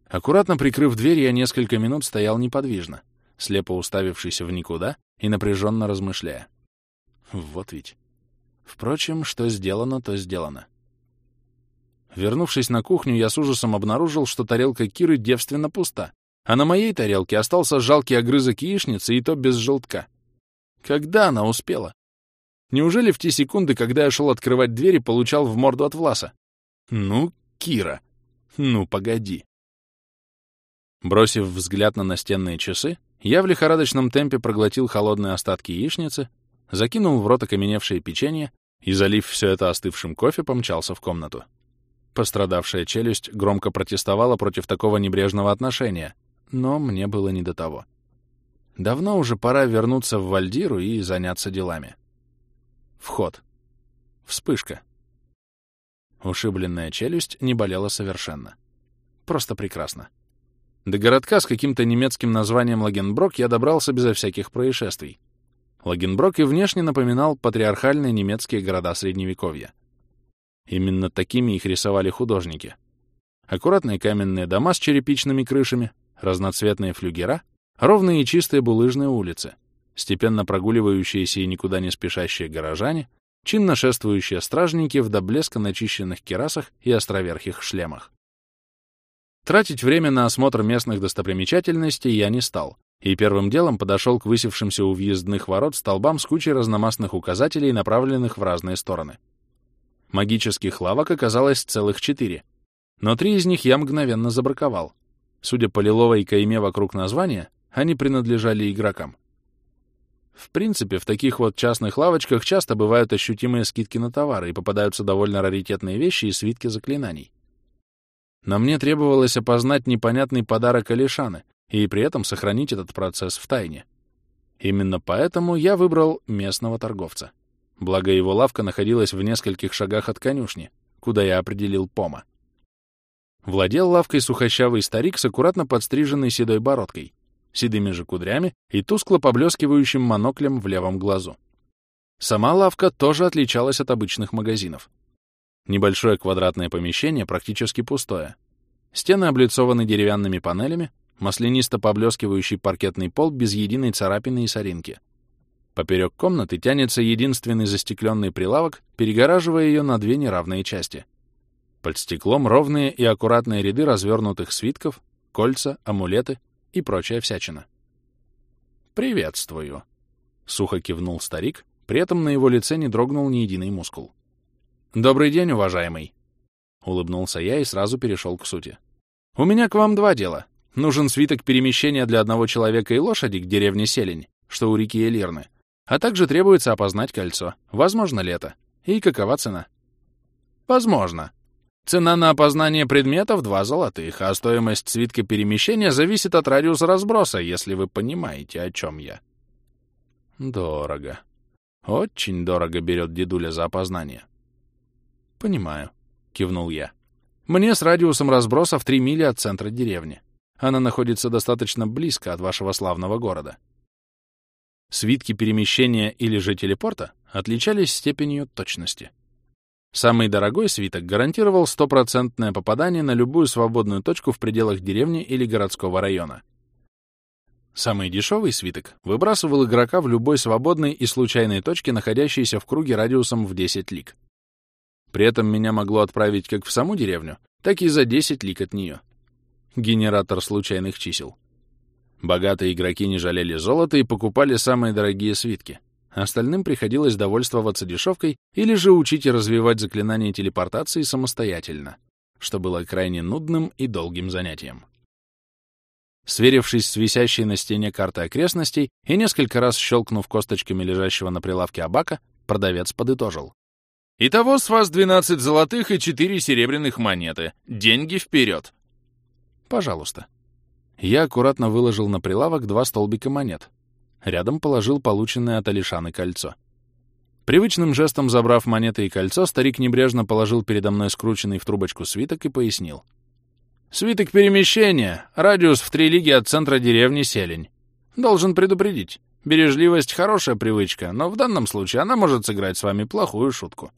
Аккуратно прикрыв дверь, я несколько минут стоял неподвижно, слепо уставившийся в никуда и напряженно размышляя. Вот ведь. Впрочем, что сделано, то сделано. Вернувшись на кухню, я с ужасом обнаружил, что тарелка Киры девственно пуста, а на моей тарелке остался жалкий огрызок яичницы, и то без желтка. Когда она успела? Неужели в те секунды, когда я шел открывать дверь и получал в морду от Власа? Ну, Кира, ну погоди. Бросив взгляд на настенные часы, я в лихорадочном темпе проглотил холодные остатки яичницы, закинул в рот окаменевшее печенье и, залив все это остывшим кофе, помчался в комнату. Пострадавшая челюсть громко протестовала против такого небрежного отношения, но мне было не до того. Давно уже пора вернуться в Вальдиру и заняться делами. Вход. Вспышка. Ушибленная челюсть не болела совершенно. Просто прекрасно. До городка с каким-то немецким названием Лагенброк я добрался безо всяких происшествий. Лагенброк и внешне напоминал патриархальные немецкие города Средневековья. Именно такими их рисовали художники. Аккуратные каменные дома с черепичными крышами, разноцветные флюгера, ровные и чистые булыжные улицы, степенно прогуливающиеся и никуда не спешащие горожане, чинно шествующие стражники в до блеска начищенных керасах и островерхих шлемах. Тратить время на осмотр местных достопримечательностей я не стал, и первым делом подошел к высевшимся у въездных ворот столбам с кучей разномастных указателей, направленных в разные стороны. Магических лавок оказалось целых четыре, но три из них я мгновенно забраковал. Судя по лиловой кайме вокруг названия, они принадлежали игрокам. В принципе, в таких вот частных лавочках часто бывают ощутимые скидки на товары и попадаются довольно раритетные вещи и свитки заклинаний. Но мне требовалось опознать непонятный подарок Алишаны и при этом сохранить этот процесс в тайне. Именно поэтому я выбрал местного торговца. Благо его лавка находилась в нескольких шагах от конюшни, куда я определил Пома. Владел лавкой сухощавый старик с аккуратно подстриженной седой бородкой, седыми же кудрями и тускло поблескивающим моноклем в левом глазу. Сама лавка тоже отличалась от обычных магазинов. Небольшое квадратное помещение практически пустое. Стены облицованы деревянными панелями, маслянисто поблескивающий паркетный пол без единой царапины и соринки. Поперек комнаты тянется единственный застекленный прилавок, перегораживая ее на две неравные части. Под стеклом ровные и аккуратные ряды развернутых свитков, кольца, амулеты и прочая всячина. «Приветствую», — сухо кивнул старик, при этом на его лице не дрогнул ни единый мускул. «Добрый день, уважаемый!» Улыбнулся я и сразу перешел к сути. «У меня к вам два дела. Нужен свиток перемещения для одного человека и лошади к деревне Селень, что у реки Элирны. А также требуется опознать кольцо. Возможно ли это? И какова цена?» «Возможно. Цена на опознание предметов — два золотых, а стоимость свитка перемещения зависит от радиуса разброса, если вы понимаете, о чем я». «Дорого. Очень дорого берет дедуля за опознание». «Понимаю», — кивнул я. «Мне с радиусом разброса в три мили от центра деревни. Она находится достаточно близко от вашего славного города». Свитки перемещения или же телепорта отличались степенью точности. Самый дорогой свиток гарантировал стопроцентное попадание на любую свободную точку в пределах деревни или городского района. Самый дешевый свиток выбрасывал игрока в любой свободной и случайной точке, находящейся в круге радиусом в 10 лиг. При этом меня могло отправить как в саму деревню, так и за 10 лик от нее. Генератор случайных чисел. Богатые игроки не жалели золота и покупали самые дорогие свитки. Остальным приходилось довольствоваться дешевкой или же учить и развивать заклинания телепортации самостоятельно, что было крайне нудным и долгим занятием. Сверившись с висящей на стене картой окрестностей и несколько раз щелкнув косточками лежащего на прилавке абака, продавец подытожил. Итого с вас 12 золотых и 4 серебряных монеты. Деньги вперед. Пожалуйста. Я аккуратно выложил на прилавок два столбика монет. Рядом положил полученное от Алишаны кольцо. Привычным жестом забрав монеты и кольцо, старик небрежно положил передо мной скрученный в трубочку свиток и пояснил. «Свиток перемещения. Радиус в три лиги от центра деревни Селень. Должен предупредить. Бережливость — хорошая привычка, но в данном случае она может сыграть с вами плохую шутку.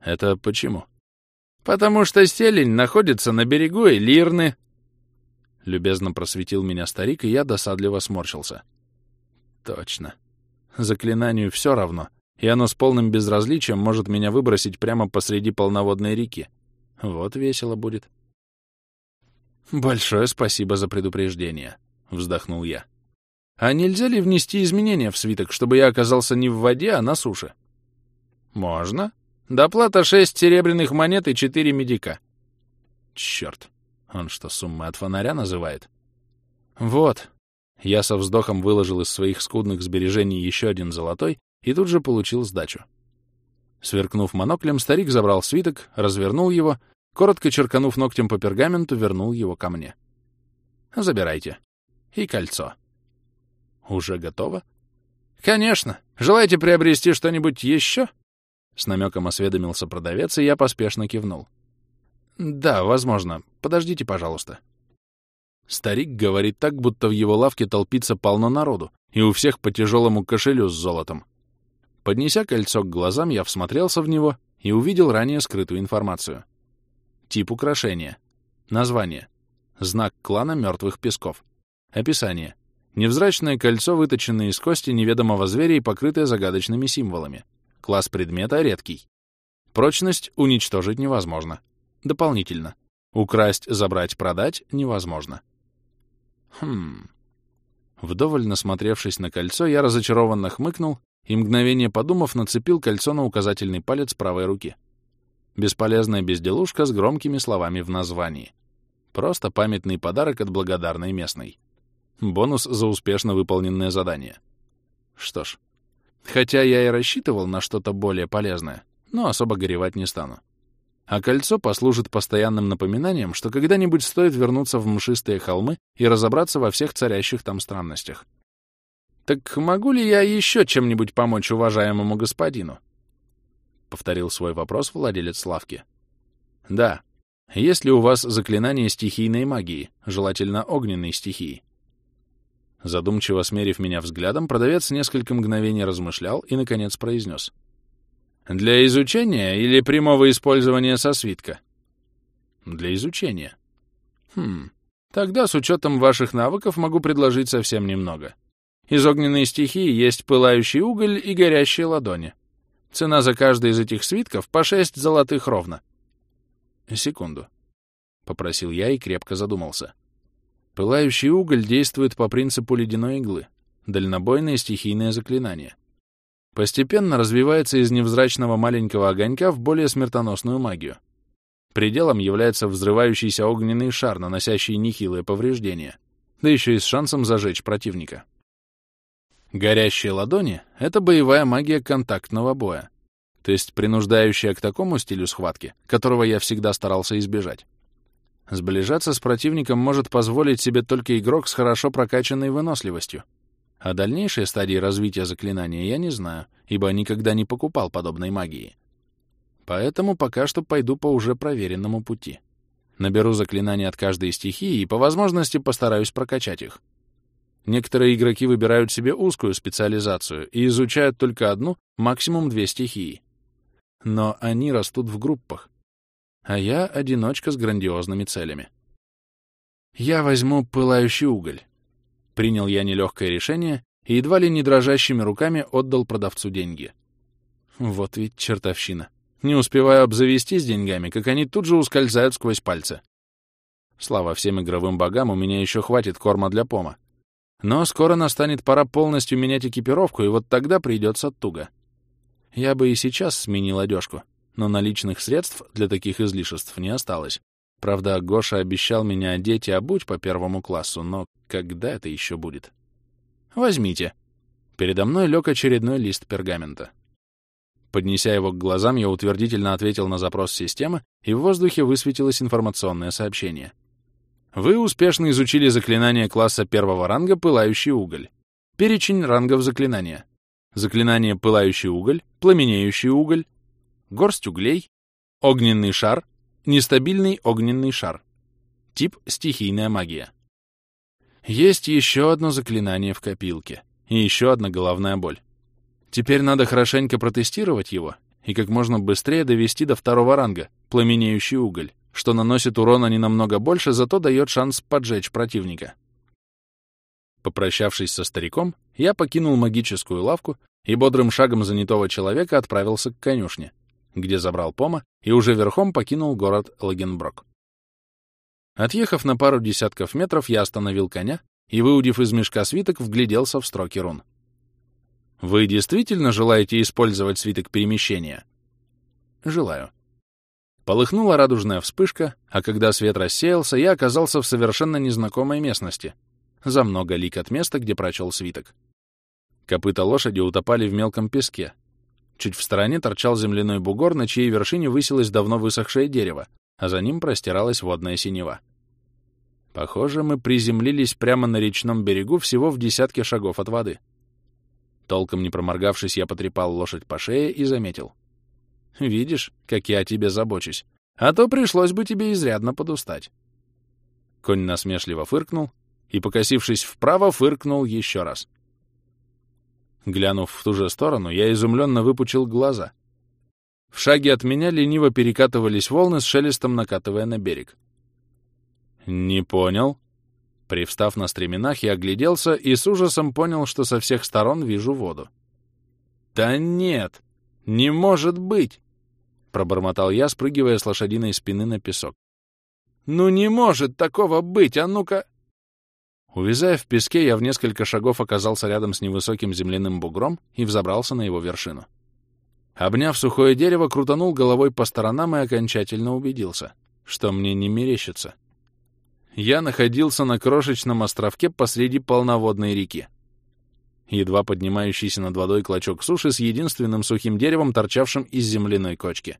Это почему? Потому что селень находится на берегу Элирны. Любезно просветил меня старик, и я досадливо сморщился. Точно. Заклинанию все равно, и оно с полным безразличием может меня выбросить прямо посреди полноводной реки. Вот весело будет. «Большое спасибо за предупреждение», — вздохнул я. «А нельзя ли внести изменения в свиток, чтобы я оказался не в воде, а на суше?» «Можно», Доплата шесть серебряных монет и четыре медика. Черт, он что, суммы от фонаря называет? Вот. Я со вздохом выложил из своих скудных сбережений еще один золотой и тут же получил сдачу. Сверкнув моноклем, старик забрал свиток, развернул его, коротко черканув ногтем по пергаменту, вернул его ко мне. «Забирайте. И кольцо». «Уже готово?» «Конечно. Желаете приобрести что-нибудь еще?» С намеком осведомился продавец, и я поспешно кивнул. «Да, возможно. Подождите, пожалуйста». Старик говорит так, будто в его лавке толпится полно народу, и у всех по тяжелому кошелю с золотом. Поднеся кольцо к глазам, я всмотрелся в него и увидел ранее скрытую информацию. Тип украшения. Название. Знак клана мертвых песков. Описание. Невзрачное кольцо, выточенное из кости неведомого зверя и покрытое загадочными символами. Класс предмета редкий. Прочность уничтожить невозможно. Дополнительно. Украсть, забрать, продать невозможно. Хм. Вдоволь насмотревшись на кольцо, я разочарованно хмыкнул и, мгновение подумав, нацепил кольцо на указательный палец правой руки. Бесполезная безделушка с громкими словами в названии. Просто памятный подарок от благодарной местной. Бонус за успешно выполненное задание. Что ж, Хотя я и рассчитывал на что-то более полезное, но особо горевать не стану. А кольцо послужит постоянным напоминанием, что когда-нибудь стоит вернуться в мшистые холмы и разобраться во всех царящих там странностях. «Так могу ли я еще чем-нибудь помочь уважаемому господину?» — повторил свой вопрос владелец лавки. «Да. Есть ли у вас заклинание стихийной магии, желательно огненной стихии?» Задумчиво смерив меня взглядом, продавец несколько мгновений размышлял и, наконец, произнес. «Для изучения или прямого использования со свитка?» «Для изучения». «Хм, Тогда с учетом ваших навыков могу предложить совсем немного. Из огненной стихии есть пылающий уголь и горящие ладони. Цена за каждый из этих свитков по шесть золотых ровно. Секунду. Попросил я и крепко задумался. Пылающий уголь действует по принципу ледяной иглы. Дальнобойное стихийное заклинание. Постепенно развивается из невзрачного маленького огонька в более смертоносную магию. Пределом является взрывающийся огненный шар, наносящий нехилые повреждения, да еще и с шансом зажечь противника. Горящие ладони — это боевая магия контактного боя, то есть принуждающая к такому стилю схватки, которого я всегда старался избежать. Сближаться с противником может позволить себе только игрок с хорошо прокачанной выносливостью. А дальнейшие стадии развития заклинания я не знаю, ибо никогда не покупал подобной магии. Поэтому пока что пойду по уже проверенному пути. Наберу заклинания от каждой стихии и по возможности постараюсь прокачать их. Некоторые игроки выбирают себе узкую специализацию и изучают только одну, максимум две стихии. Но они растут в группах. А я — одиночка с грандиозными целями. Я возьму пылающий уголь. Принял я нелегкое решение и едва ли не дрожащими руками отдал продавцу деньги. Вот ведь чертовщина. Не успеваю обзавестись деньгами, как они тут же ускользают сквозь пальцы. Слава всем игровым богам, у меня еще хватит корма для пома. Но скоро настанет пора полностью менять экипировку, и вот тогда придется туго. Я бы и сейчас сменил одежку, но наличных средств для таких излишеств не осталось. Правда, Гоша обещал меня одеть и обуть по первому классу, но когда это еще будет? Возьмите. Передо мной лег очередной лист пергамента. Поднеся его к глазам, я утвердительно ответил на запрос системы, и в воздухе высветилось информационное сообщение — вы успешно изучили заклинание класса первого ранга «Пылающий уголь». Перечень рангов заклинания. Заклинание «Пылающий уголь», «Пламенеющий уголь», «Горсть углей», «Огненный шар», «Нестабильный огненный шар». Тип «Стихийная магия». Есть еще одно заклинание в копилке. И еще одна головная боль. Теперь надо хорошенько протестировать его и как можно быстрее довести до второго ранга — пламенеющий уголь что наносит урона не намного больше, зато дает шанс поджечь противника. Попрощавшись со стариком, я покинул магическую лавку и бодрым шагом занятого человека отправился к конюшне, где забрал пома и уже верхом покинул город Лагенброк. Отъехав на пару десятков метров, я остановил коня и, выудив из мешка свиток, вгляделся в строки рун. «Вы действительно желаете использовать свиток перемещения?» «Желаю», Полыхнула радужная вспышка, а когда свет рассеялся, я оказался в совершенно незнакомой местности, за много лик от места, где прочел свиток. Копыта лошади утопали в мелком песке. Чуть в стороне торчал земляной бугор, на чьей вершине высилось давно высохшее дерево, а за ним простиралась водная синева. Похоже, мы приземлились прямо на речном берегу всего в десятке шагов от воды. Толком не проморгавшись, я потрепал лошадь по шее и заметил. Видишь, как я о тебе забочусь. А то пришлось бы тебе изрядно подустать. Конь насмешливо фыркнул и, покосившись вправо, фыркнул еще раз. Глянув в ту же сторону, я изумленно выпучил глаза. В шаге от меня лениво перекатывались волны с шелестом, накатывая на берег. «Не понял». Привстав на стременах, я огляделся и с ужасом понял, что со всех сторон вижу воду. «Да нет! Не может быть!» — пробормотал я, спрыгивая с лошадиной спины на песок. «Ну не может такого быть! А ну-ка!» Увязая в песке, я в несколько шагов оказался рядом с невысоким земляным бугром и взобрался на его вершину. Обняв сухое дерево, крутанул головой по сторонам и окончательно убедился, что мне не мерещится. Я находился на крошечном островке посреди полноводной реки едва поднимающийся над водой клочок суши с единственным сухим деревом, торчавшим из земляной кочки.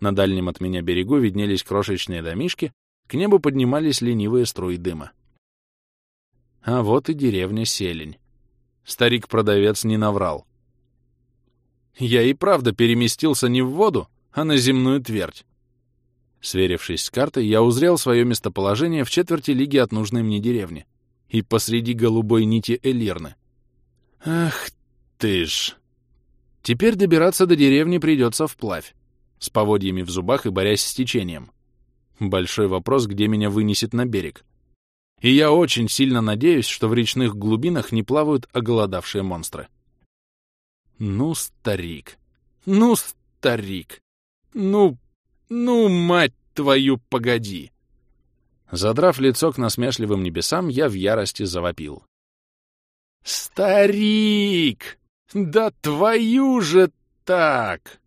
На дальнем от меня берегу виднелись крошечные домишки, к небу поднимались ленивые струи дыма. А вот и деревня Селень. Старик-продавец не наврал. Я и правда переместился не в воду, а на земную твердь. Сверившись с картой, я узрел свое местоположение в четверти лиги от нужной мне деревни и посреди голубой нити Элирны. Ах ты ж! Теперь добираться до деревни придется вплавь, с поводьями в зубах и борясь с течением. Большой вопрос, где меня вынесет на берег. И я очень сильно надеюсь, что в речных глубинах не плавают оголодавшие монстры. Ну, старик. Ну, старик. Ну, ну, мать твою, погоди. Задрав лицо к насмешливым небесам, я в ярости завопил. «Старик! Да твою же так!»